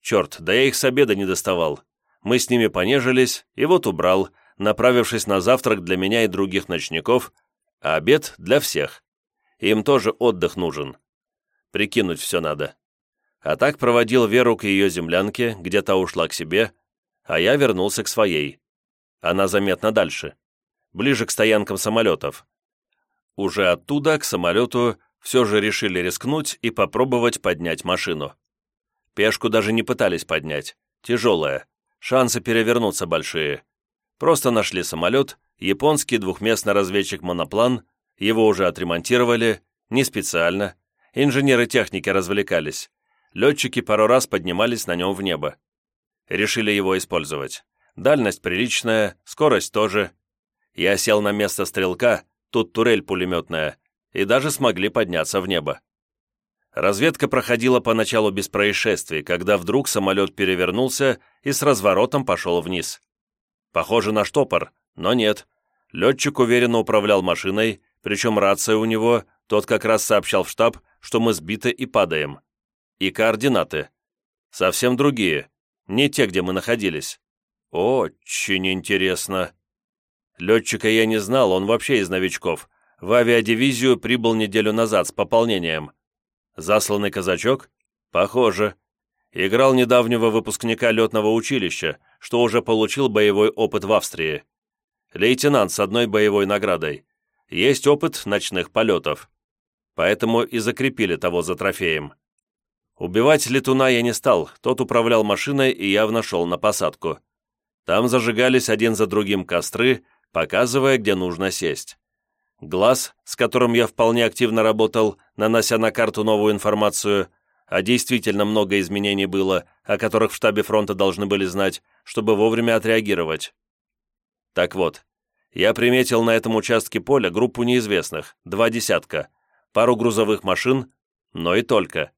Черт, да я их с обеда не доставал. Мы с ними понежились, и вот убрал, направившись на завтрак для меня и других ночников, а обед для всех. Им тоже отдых нужен. Прикинуть все надо. А так проводил Веру к ее землянке, где та ушла к себе, а я вернулся к своей. Она заметна дальше, ближе к стоянкам самолетов. Уже оттуда к самолету все же решили рискнуть и попробовать поднять машину. Пешку даже не пытались поднять, тяжелая, шансы перевернуться большие. Просто нашли самолет, японский двухместный разведчик-моноплан, его уже отремонтировали, не специально, инженеры техники развлекались, летчики пару раз поднимались на нем в небо. Решили его использовать. Дальность приличная, скорость тоже. Я сел на место стрелка, тут турель пулеметная, и даже смогли подняться в небо. Разведка проходила поначалу без происшествий, когда вдруг самолет перевернулся и с разворотом пошел вниз. Похоже на штопор, но нет. Летчик уверенно управлял машиной, причем рация у него, тот как раз сообщал в штаб, что мы сбиты и падаем. И координаты. Совсем другие, не те, где мы находились. «Очень интересно». Летчика я не знал, он вообще из новичков. В авиадивизию прибыл неделю назад с пополнением. Засланный казачок? Похоже. Играл недавнего выпускника летного училища, что уже получил боевой опыт в Австрии. Лейтенант с одной боевой наградой. Есть опыт ночных полетов. Поэтому и закрепили того за трофеем. Убивать летуна я не стал, тот управлял машиной и явно шел на посадку. Там зажигались один за другим костры, показывая, где нужно сесть. Глаз, с которым я вполне активно работал, нанося на карту новую информацию, а действительно много изменений было, о которых в штабе фронта должны были знать, чтобы вовремя отреагировать. Так вот, я приметил на этом участке поля группу неизвестных, два десятка, пару грузовых машин, но и только.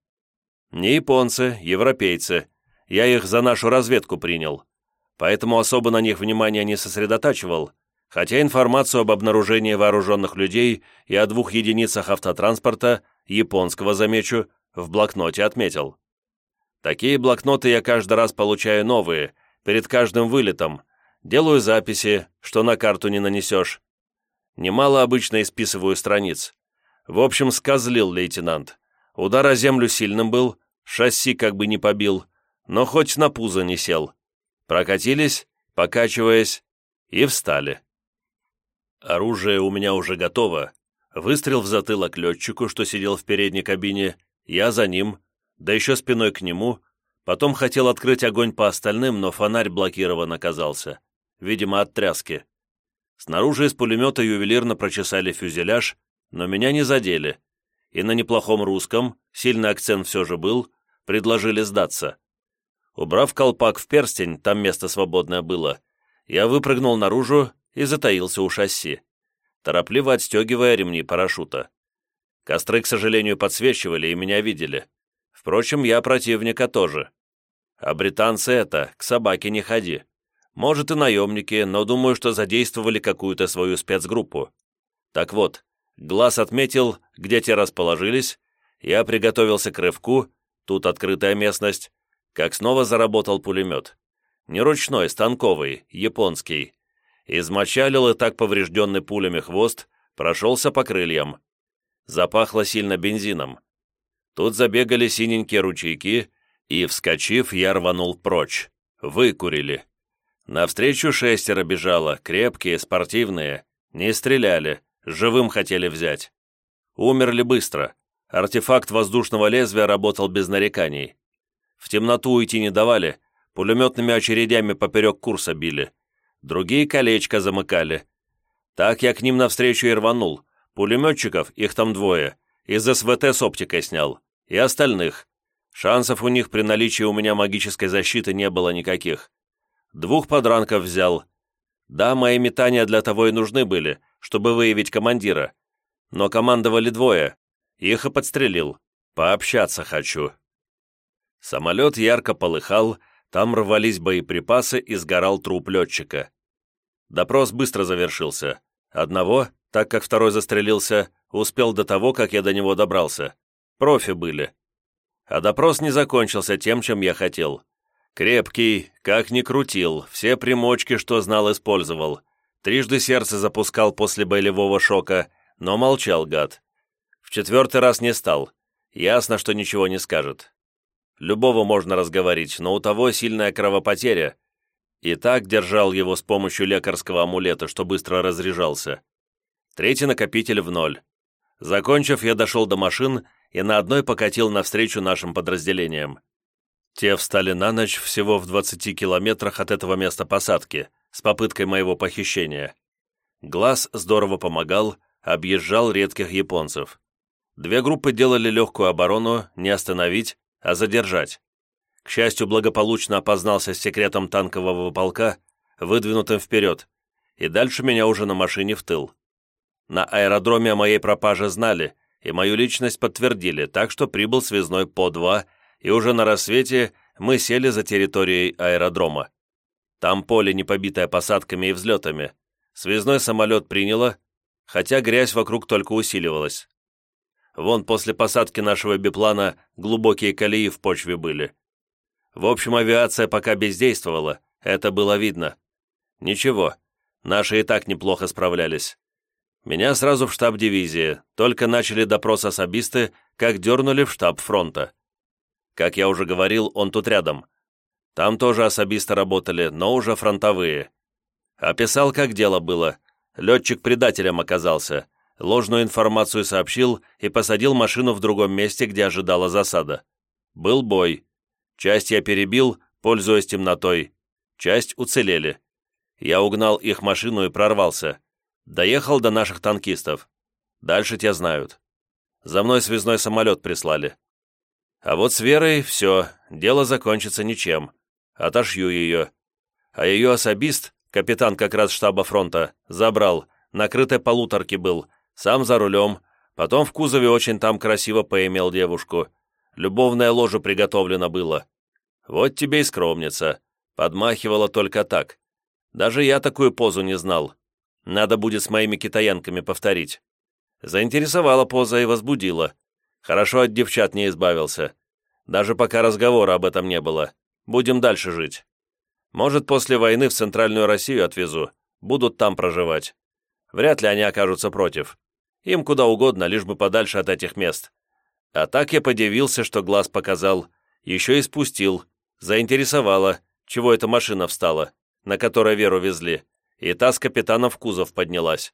Не японцы, европейцы. Я их за нашу разведку принял. Поэтому особо на них внимания не сосредотачивал, хотя информацию об обнаружении вооруженных людей и о двух единицах автотранспорта, японского замечу, в блокноте отметил. Такие блокноты я каждый раз получаю новые, перед каждым вылетом, делаю записи, что на карту не нанесешь. Немало обычно исписываю страниц. В общем, скозлил лейтенант. Удар о землю сильным был, шасси как бы не побил, но хоть на пузо не сел. Прокатились, покачиваясь, и встали. Оружие у меня уже готово. Выстрел в затылок летчику, что сидел в передней кабине, я за ним, да еще спиной к нему. Потом хотел открыть огонь по остальным, но фонарь блокирован оказался. Видимо, от тряски. Снаружи из пулемета ювелирно прочесали фюзеляж, но меня не задели и на неплохом русском, сильный акцент все же был, предложили сдаться. Убрав колпак в перстень, там место свободное было, я выпрыгнул наружу и затаился у шасси, торопливо отстегивая ремни парашюта. Костры, к сожалению, подсвечивали и меня видели. Впрочем, я противника тоже. А британцы это, к собаке не ходи. Может, и наемники, но думаю, что задействовали какую-то свою спецгруппу. Так вот, Глаз отметил, где те расположились, я приготовился к рывку, тут открытая местность, как снова заработал пулемет. Не ручной, станковый, японский. Измочалил и так поврежденный пулями хвост, прошелся по крыльям. Запахло сильно бензином. Тут забегали синенькие ручейки, и, вскочив, я рванул прочь. Выкурили. Навстречу шестеро бежало, крепкие, спортивные. Не стреляли, Живым хотели взять. Умерли быстро. Артефакт воздушного лезвия работал без нареканий. В темноту уйти не давали, пулеметными очередями поперек курса били. Другие колечко замыкали. Так я к ним навстречу и рванул. Пулеметчиков, их там двое, из СВТ с оптикой снял. И остальных. Шансов у них при наличии у меня магической защиты не было никаких. Двух подранков взял. Да, мои метания для того и нужны были, чтобы выявить командира. Но командовали двое. Их и подстрелил. Пообщаться хочу. Самолет ярко полыхал, там рвались боеприпасы и сгорал труп летчика. Допрос быстро завершился. Одного, так как второй застрелился, успел до того, как я до него добрался. Профи были. А допрос не закончился тем, чем я хотел. Крепкий, как ни крутил, все примочки, что знал, использовал. Трижды сердце запускал после болевого шока, но молчал гад. В четвертый раз не стал. Ясно, что ничего не скажет. Любого можно разговорить, но у того сильная кровопотеря. И так держал его с помощью лекарского амулета, что быстро разряжался. Третий накопитель в ноль. Закончив, я дошел до машин и на одной покатил навстречу нашим подразделениям. Те встали на ночь всего в 20 километрах от этого места посадки, с попыткой моего похищения. Глаз здорово помогал, объезжал редких японцев. Две группы делали легкую оборону, не остановить, а задержать. К счастью, благополучно опознался с секретом танкового полка, выдвинутым вперед, и дальше меня уже на машине в тыл. На аэродроме о моей пропаже знали, и мою личность подтвердили, так что прибыл связной по два, и уже на рассвете мы сели за территорией аэродрома. Там поле, не побитое посадками и взлетами. Связной самолет приняло, хотя грязь вокруг только усиливалась. Вон после посадки нашего биплана глубокие колеи в почве были. В общем, авиация пока бездействовала, это было видно. Ничего, наши и так неплохо справлялись. Меня сразу в штаб дивизии, только начали допрос особисты, как дернули в штаб фронта. Как я уже говорил, он тут рядом. Там тоже особисты работали, но уже фронтовые. Описал, как дело было. Летчик предателем оказался, ложную информацию сообщил и посадил машину в другом месте, где ожидала засада. Был бой. Часть я перебил, пользуясь темнотой. Часть уцелели. Я угнал их машину и прорвался. Доехал до наших танкистов. Дальше те знают. За мной связной самолет прислали. А вот с Верой все, дело закончится ничем. Отошью ее. А ее особист, капитан как раз штаба фронта, забрал, накрытой полуторки был, сам за рулем, потом в кузове очень там красиво поимел девушку. Любовное ложе приготовлено было. Вот тебе и скромница. Подмахивала только так. Даже я такую позу не знал. Надо будет с моими китаянками повторить. Заинтересовала поза и возбудила. Хорошо от девчат не избавился. Даже пока разговора об этом не было. Будем дальше жить. Может, после войны в Центральную Россию отвезу. Будут там проживать. Вряд ли они окажутся против. Им куда угодно, лишь бы подальше от этих мест. А так я подивился, что глаз показал. Еще и спустил. Заинтересовало, чего эта машина встала, на которой Веру везли. И та с капитана в кузов поднялась.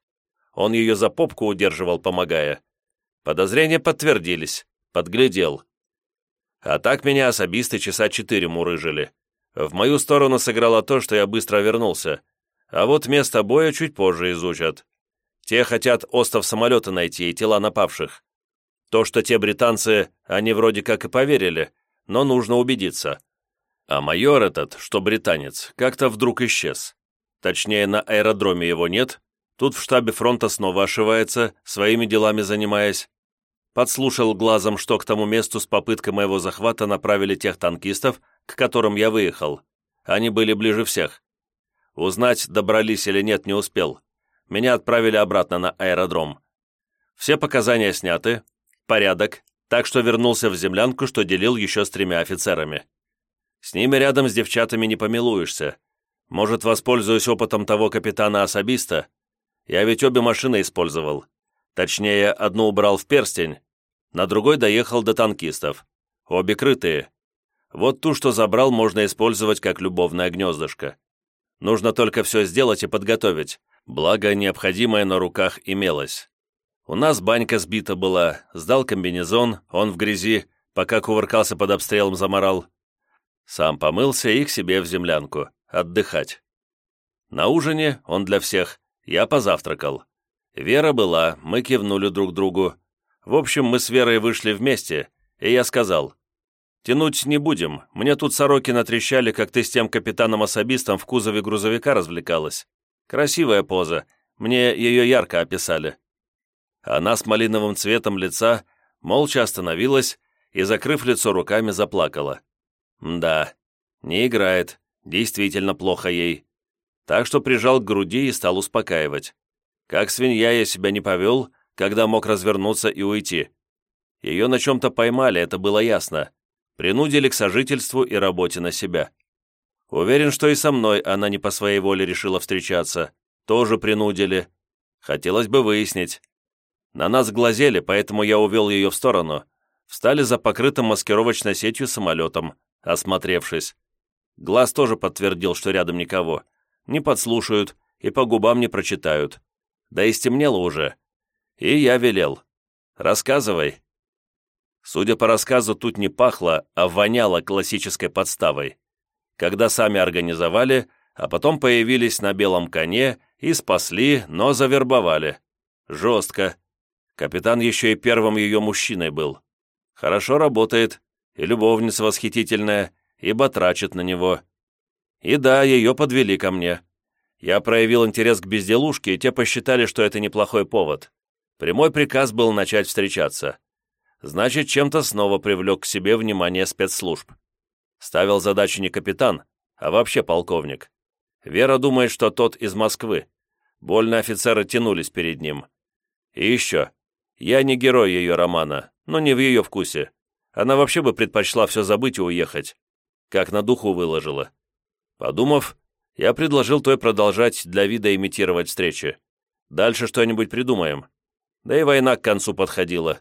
Он ее за попку удерживал, помогая. Подозрения подтвердились. Подглядел. А так меня особисты часа четыре мурыжили. В мою сторону сыграло то, что я быстро вернулся. А вот место боя чуть позже изучат. Те хотят остов самолета найти и тела напавших. То, что те британцы, они вроде как и поверили, но нужно убедиться. А майор этот, что британец, как-то вдруг исчез. Точнее, на аэродроме его нет, Тут в штабе фронта снова ошивается, своими делами занимаясь. Подслушал глазом, что к тому месту с попыткой моего захвата направили тех танкистов, к которым я выехал. Они были ближе всех. Узнать, добрались или нет, не успел. Меня отправили обратно на аэродром. Все показания сняты, порядок, так что вернулся в землянку, что делил еще с тремя офицерами. С ними рядом с девчатами не помилуешься. Может, воспользуюсь опытом того капитана-особиста, я ведь обе машины использовал. Точнее, одну убрал в перстень, на другой доехал до танкистов. Обе крытые. Вот ту, что забрал, можно использовать как любовное гнездышко. Нужно только все сделать и подготовить, благо необходимое на руках имелось. У нас банька сбита была, сдал комбинезон, он в грязи, пока кувыркался под обстрелом заморал. Сам помылся и к себе в землянку, отдыхать. На ужине, он для всех, я позавтракал. Вера была, мы кивнули друг другу. В общем, мы с Верой вышли вместе, и я сказал, «Тянуть не будем, мне тут сороки натрещали, как ты с тем капитаном-особистом в кузове грузовика развлекалась. Красивая поза, мне ее ярко описали». Она с малиновым цветом лица молча остановилась и, закрыв лицо руками, заплакала. «Да, не играет, действительно плохо ей так что прижал к груди и стал успокаивать. Как свинья я себя не повел, когда мог развернуться и уйти. Ее на чем-то поймали, это было ясно. Принудили к сожительству и работе на себя. Уверен, что и со мной она не по своей воле решила встречаться. Тоже принудили. Хотелось бы выяснить. На нас глазели, поэтому я увел ее в сторону. Встали за покрытым маскировочной сетью самолетом, осмотревшись. Глаз тоже подтвердил, что рядом никого не подслушают и по губам не прочитают. Да и стемнело уже. И я велел. Рассказывай. Судя по рассказу, тут не пахло, а воняло классической подставой. Когда сами организовали, а потом появились на белом коне и спасли, но завербовали. Жестко. Капитан еще и первым ее мужчиной был. Хорошо работает, и любовница восхитительная, и батрачит на него. И да, ее подвели ко мне. Я проявил интерес к безделушке, и те посчитали, что это неплохой повод. Прямой приказ был начать встречаться. Значит, чем-то снова привлек к себе внимание спецслужб. Ставил задачу не капитан, а вообще полковник. Вера думает, что тот из Москвы. Больно офицеры тянулись перед ним. И еще. Я не герой ее романа, но не в ее вкусе. Она вообще бы предпочла все забыть и уехать. Как на духу выложила. Подумав, я предложил той продолжать для вида имитировать встречи. Дальше что-нибудь придумаем. Да и война к концу подходила.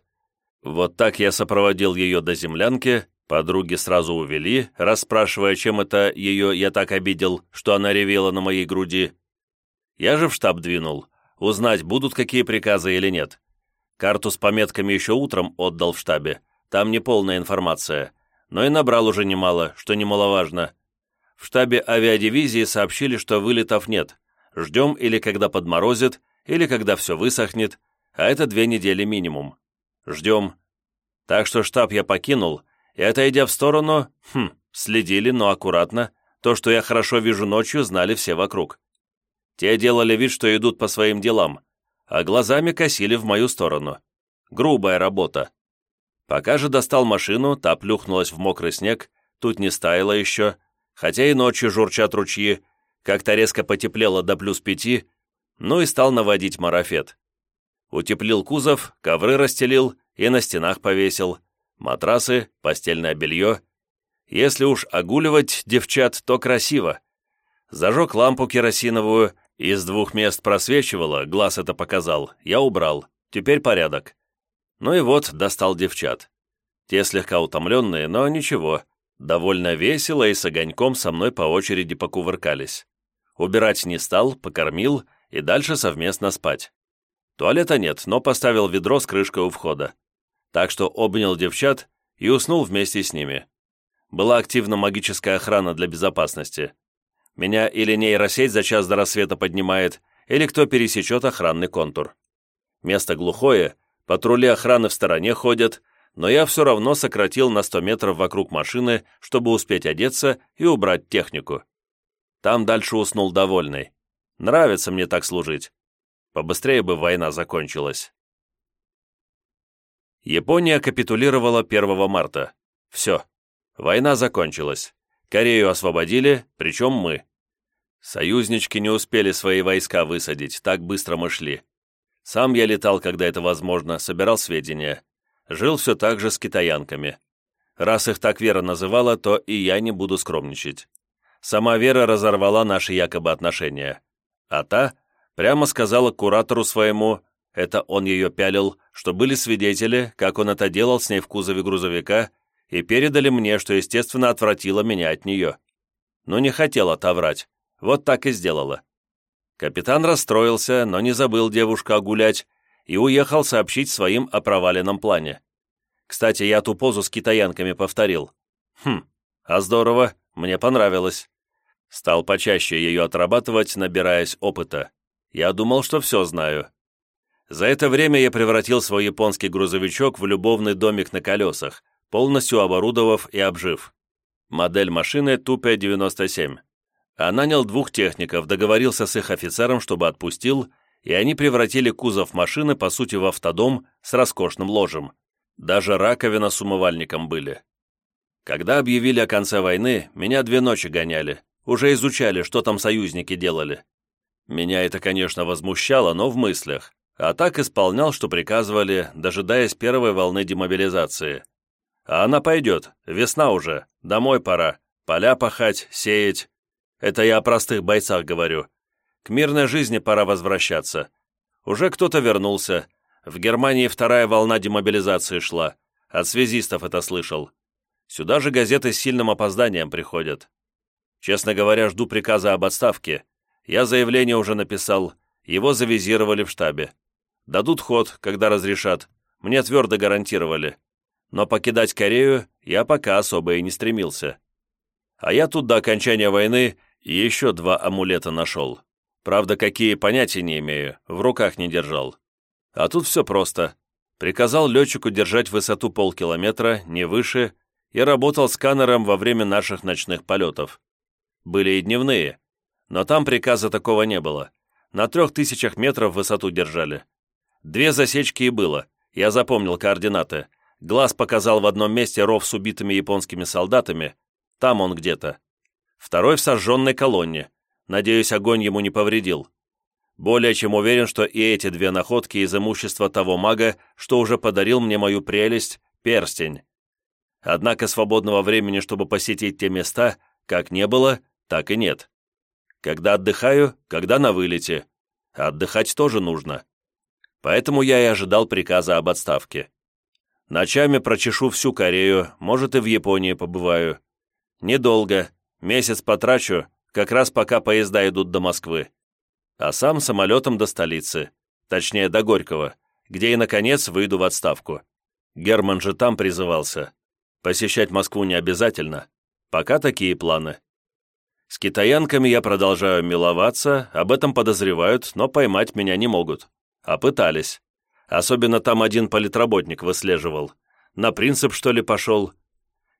Вот так я сопроводил ее до землянки, подруги сразу увели, расспрашивая, чем это ее я так обидел, что она ревела на моей груди. Я же в штаб двинул, узнать, будут какие приказы или нет. Карту с пометками еще утром отдал в штабе, там не полная информация, но и набрал уже немало, что немаловажно. В штабе авиадивизии сообщили, что вылетов нет, ждем или когда подморозит, или когда все высохнет, а это две недели минимум. Ждем. Так что штаб я покинул, и, отойдя в сторону, хм, следили, но аккуратно, то, что я хорошо вижу ночью, знали все вокруг. Те делали вид, что идут по своим делам, а глазами косили в мою сторону. Грубая работа. Пока же достал машину, та плюхнулась в мокрый снег, тут не стаяло еще, хотя и ночью журчат ручьи, как-то резко потеплело до плюс пяти, ну и стал наводить марафет. Утеплил кузов, ковры расстелил и на стенах повесил, матрасы, постельное белье. Если уж огуливать девчат, то красиво. Зажег лампу керосиновую, из двух мест просвечивало, глаз это показал, я убрал, теперь порядок. Ну и вот, достал девчат. Те слегка утомленные, но ничего, довольно весело и с огоньком со мной по очереди покувыркались. Убирать не стал, покормил и дальше совместно спать. Туалета нет, но поставил ведро с крышкой у входа. Так что обнял девчат и уснул вместе с ними. Была активна магическая охрана для безопасности. Меня или нейросеть за час до рассвета поднимает, или кто пересечет охранный контур. Место глухое, патрули охраны в стороне ходят, но я все равно сократил на 100 метров вокруг машины, чтобы успеть одеться и убрать технику. Там дальше уснул довольный. Нравится мне так служить. Побыстрее бы война закончилась. Япония капитулировала 1 марта. Все. Война закончилась. Корею освободили, причем мы. Союзнички не успели свои войска высадить, так быстро мы шли. Сам я летал, когда это возможно, собирал сведения. Жил все так же с китаянками. Раз их так Вера называла, то и я не буду скромничать. Сама Вера разорвала наши якобы отношения. А та прямо сказала куратору своему, это он ее пялил, что были свидетели, как он это делал с ней в кузове грузовика, и передали мне, что, естественно, отвратило меня от нее. Но не хотела та врать. Вот так и сделала. Капитан расстроился, но не забыл девушка гулять и уехал сообщить своим о проваленном плане. Кстати, я ту позу с китаянками повторил. Хм, а здорово, мне понравилось. Стал почаще ее отрабатывать, набираясь опыта. Я думал, что все знаю. За это время я превратил свой японский грузовичок в любовный домик на колесах, полностью оборудовав и обжив. Модель машины Тупе-97. А нанял двух техников, договорился с их офицером, чтобы отпустил, и они превратили кузов машины, по сути, в автодом с роскошным ложем. Даже раковина с умывальником были. Когда объявили о конце войны, меня две ночи гоняли, уже изучали, что там союзники делали. Меня это, конечно, возмущало, но в мыслях, а так исполнял, что приказывали, дожидаясь первой волны демобилизации. А она пойдет, весна уже, домой пора, поля пахать, сеять. Это я о простых бойцах говорю. К мирной жизни пора возвращаться. Уже кто-то вернулся. В Германии вторая волна демобилизации шла. От связистов это слышал. Сюда же газеты с сильным опозданием приходят. Честно говоря, жду приказа об отставке. Я заявление уже написал, его завизировали в штабе. Дадут ход, когда разрешат. Мне твердо гарантировали но покидать Корею я пока особо и не стремился. А я тут до окончания войны еще два амулета нашел. Правда, какие понятия не имею, в руках не держал. А тут все просто. Приказал летчику держать высоту полкилометра, не выше, и работал сканером во время наших ночных полетов. Были и дневные, но там приказа такого не было. На трех тысячах метров высоту держали. Две засечки и было, я запомнил координаты — Глаз показал в одном месте ров с убитыми японскими солдатами. Там он где-то. Второй в сожженной колонне. Надеюсь, огонь ему не повредил. Более чем уверен, что и эти две находки из имущества того мага, что уже подарил мне мою прелесть, перстень. Однако свободного времени, чтобы посетить те места, как не было, так и нет. Когда отдыхаю, когда на вылете. отдыхать тоже нужно. Поэтому я и ожидал приказа об отставке. Ночами прочешу всю Корею, может, и в Японии побываю. Недолго, месяц потрачу, как раз пока поезда идут до Москвы. А сам самолетом до столицы, точнее, до Горького, где и, наконец, выйду в отставку. Герман же там призывался. Посещать Москву не обязательно. Пока такие планы. С китаянками я продолжаю миловаться, об этом подозревают, но поймать меня не могут. А пытались. Особенно там один политработник выслеживал. На принцип, что ли, пошел.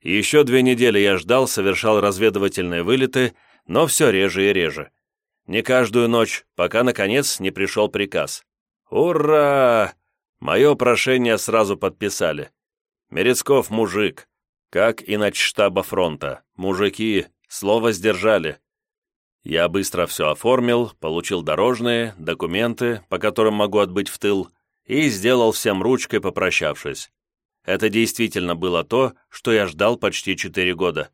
Еще две недели я ждал, совершал разведывательные вылеты, но все реже и реже. Не каждую ночь, пока, наконец, не пришел приказ. «Ура!» Мое прошение сразу подписали. Мерецков мужик, как и штаба фронта. Мужики, Слово сдержали. Я быстро все оформил, получил дорожные, документы, по которым могу отбыть в тыл, и сделал всем ручкой, попрощавшись. Это действительно было то, что я ждал почти четыре года.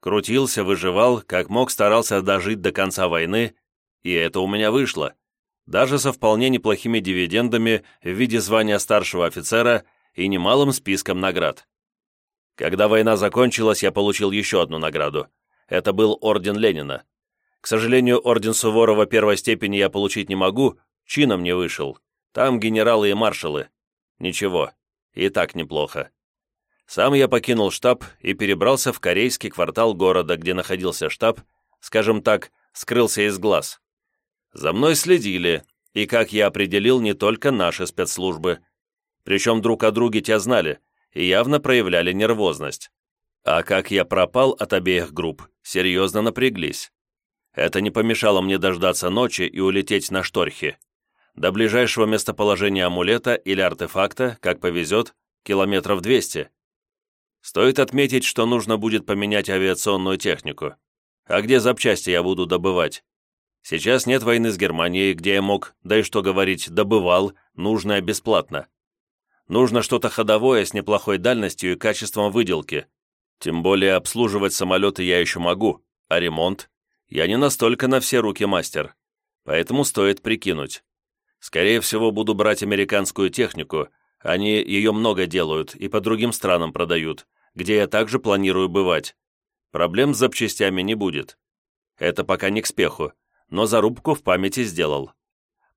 Крутился, выживал, как мог старался дожить до конца войны, и это у меня вышло. Даже со вполне неплохими дивидендами в виде звания старшего офицера и немалым списком наград. Когда война закончилась, я получил еще одну награду – это был орден Ленина. К сожалению, орден Суворова первой степени я получить не могу, чином не вышел. Там генералы и маршалы. Ничего, и так неплохо. Сам я покинул штаб и перебрался в корейский квартал города, где находился штаб, скажем так, скрылся из глаз. За мной следили, и, как я определил, не только наши спецслужбы. Причем друг о друге те знали и явно проявляли нервозность. А как я пропал от обеих групп, серьезно напряглись. Это не помешало мне дождаться ночи и улететь на шторхе. До ближайшего местоположения амулета или артефакта, как повезет, километров 200. Стоит отметить, что нужно будет поменять авиационную технику. А где запчасти я буду добывать? Сейчас нет войны с Германией, где я мог, да и что говорить, добывал, нужное бесплатно. Нужно что-то ходовое с неплохой дальностью и качеством выделки. Тем более обслуживать самолеты я еще могу, а ремонт? Я не настолько на все руки мастер, поэтому стоит прикинуть. Скорее всего, буду брать американскую технику, они ее много делают и по другим странам продают, где я также планирую бывать. Проблем с запчастями не будет. Это пока не к спеху, но зарубку в памяти сделал.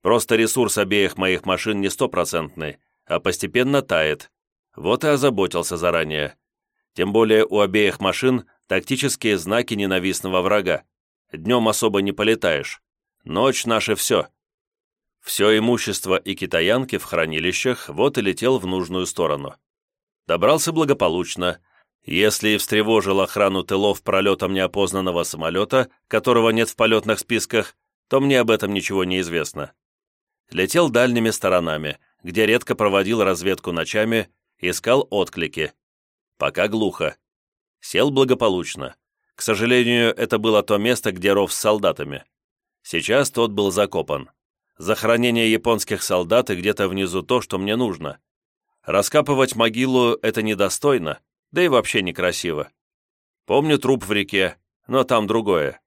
Просто ресурс обеих моих машин не стопроцентный, а постепенно тает. Вот и озаботился заранее. Тем более у обеих машин тактические знаки ненавистного врага. Днем особо не полетаешь. Ночь — наше все. Все имущество и китаянки в хранилищах вот и летел в нужную сторону. Добрался благополучно. Если и встревожил охрану тылов пролетом неопознанного самолета, которого нет в полетных списках, то мне об этом ничего не известно. Летел дальними сторонами, где редко проводил разведку ночами, искал отклики. Пока глухо. Сел благополучно. К сожалению, это было то место, где ров с солдатами. Сейчас тот был закопан. Захоронение японских солдат и где-то внизу то, что мне нужно. Раскапывать могилу — это недостойно, да и вообще некрасиво. Помню труп в реке, но там другое.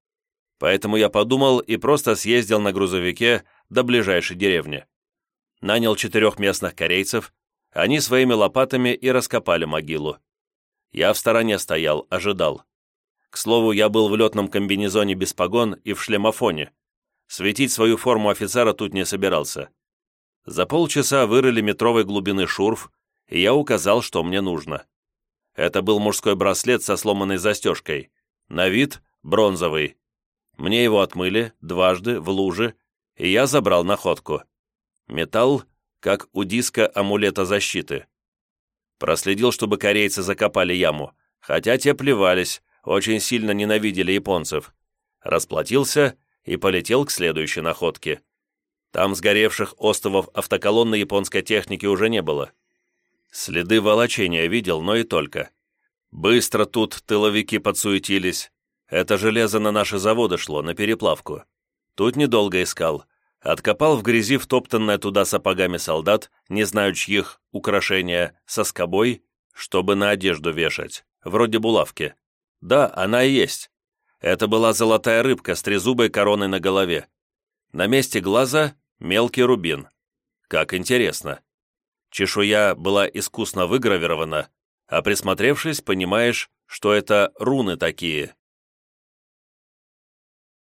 Поэтому я подумал и просто съездил на грузовике до ближайшей деревни. Нанял четырех местных корейцев, они своими лопатами и раскопали могилу. Я в стороне стоял, ожидал. К слову, я был в летном комбинезоне без погон и в шлемофоне. Светить свою форму офицера тут не собирался. За полчаса вырыли метровой глубины шурф, и я указал, что мне нужно. Это был мужской браслет со сломанной застежкой. На вид бронзовый. Мне его отмыли дважды в луже, и я забрал находку. Металл, как у диска амулета защиты. Проследил, чтобы корейцы закопали яму, хотя те плевались, очень сильно ненавидели японцев. Расплатился и полетел к следующей находке. Там сгоревших островов автоколонны японской техники уже не было. Следы волочения видел, но и только. Быстро тут тыловики подсуетились. Это железо на наши заводы шло, на переплавку. Тут недолго искал. Откопал в грязи втоптанное туда сапогами солдат, не знаю чьих, украшения, со скобой, чтобы на одежду вешать, вроде булавки. Да, она и есть. Это была золотая рыбка с трезубой короной на голове. На месте глаза мелкий рубин. Как интересно. Чешуя была искусно выгравирована, а присмотревшись, понимаешь, что это руны такие.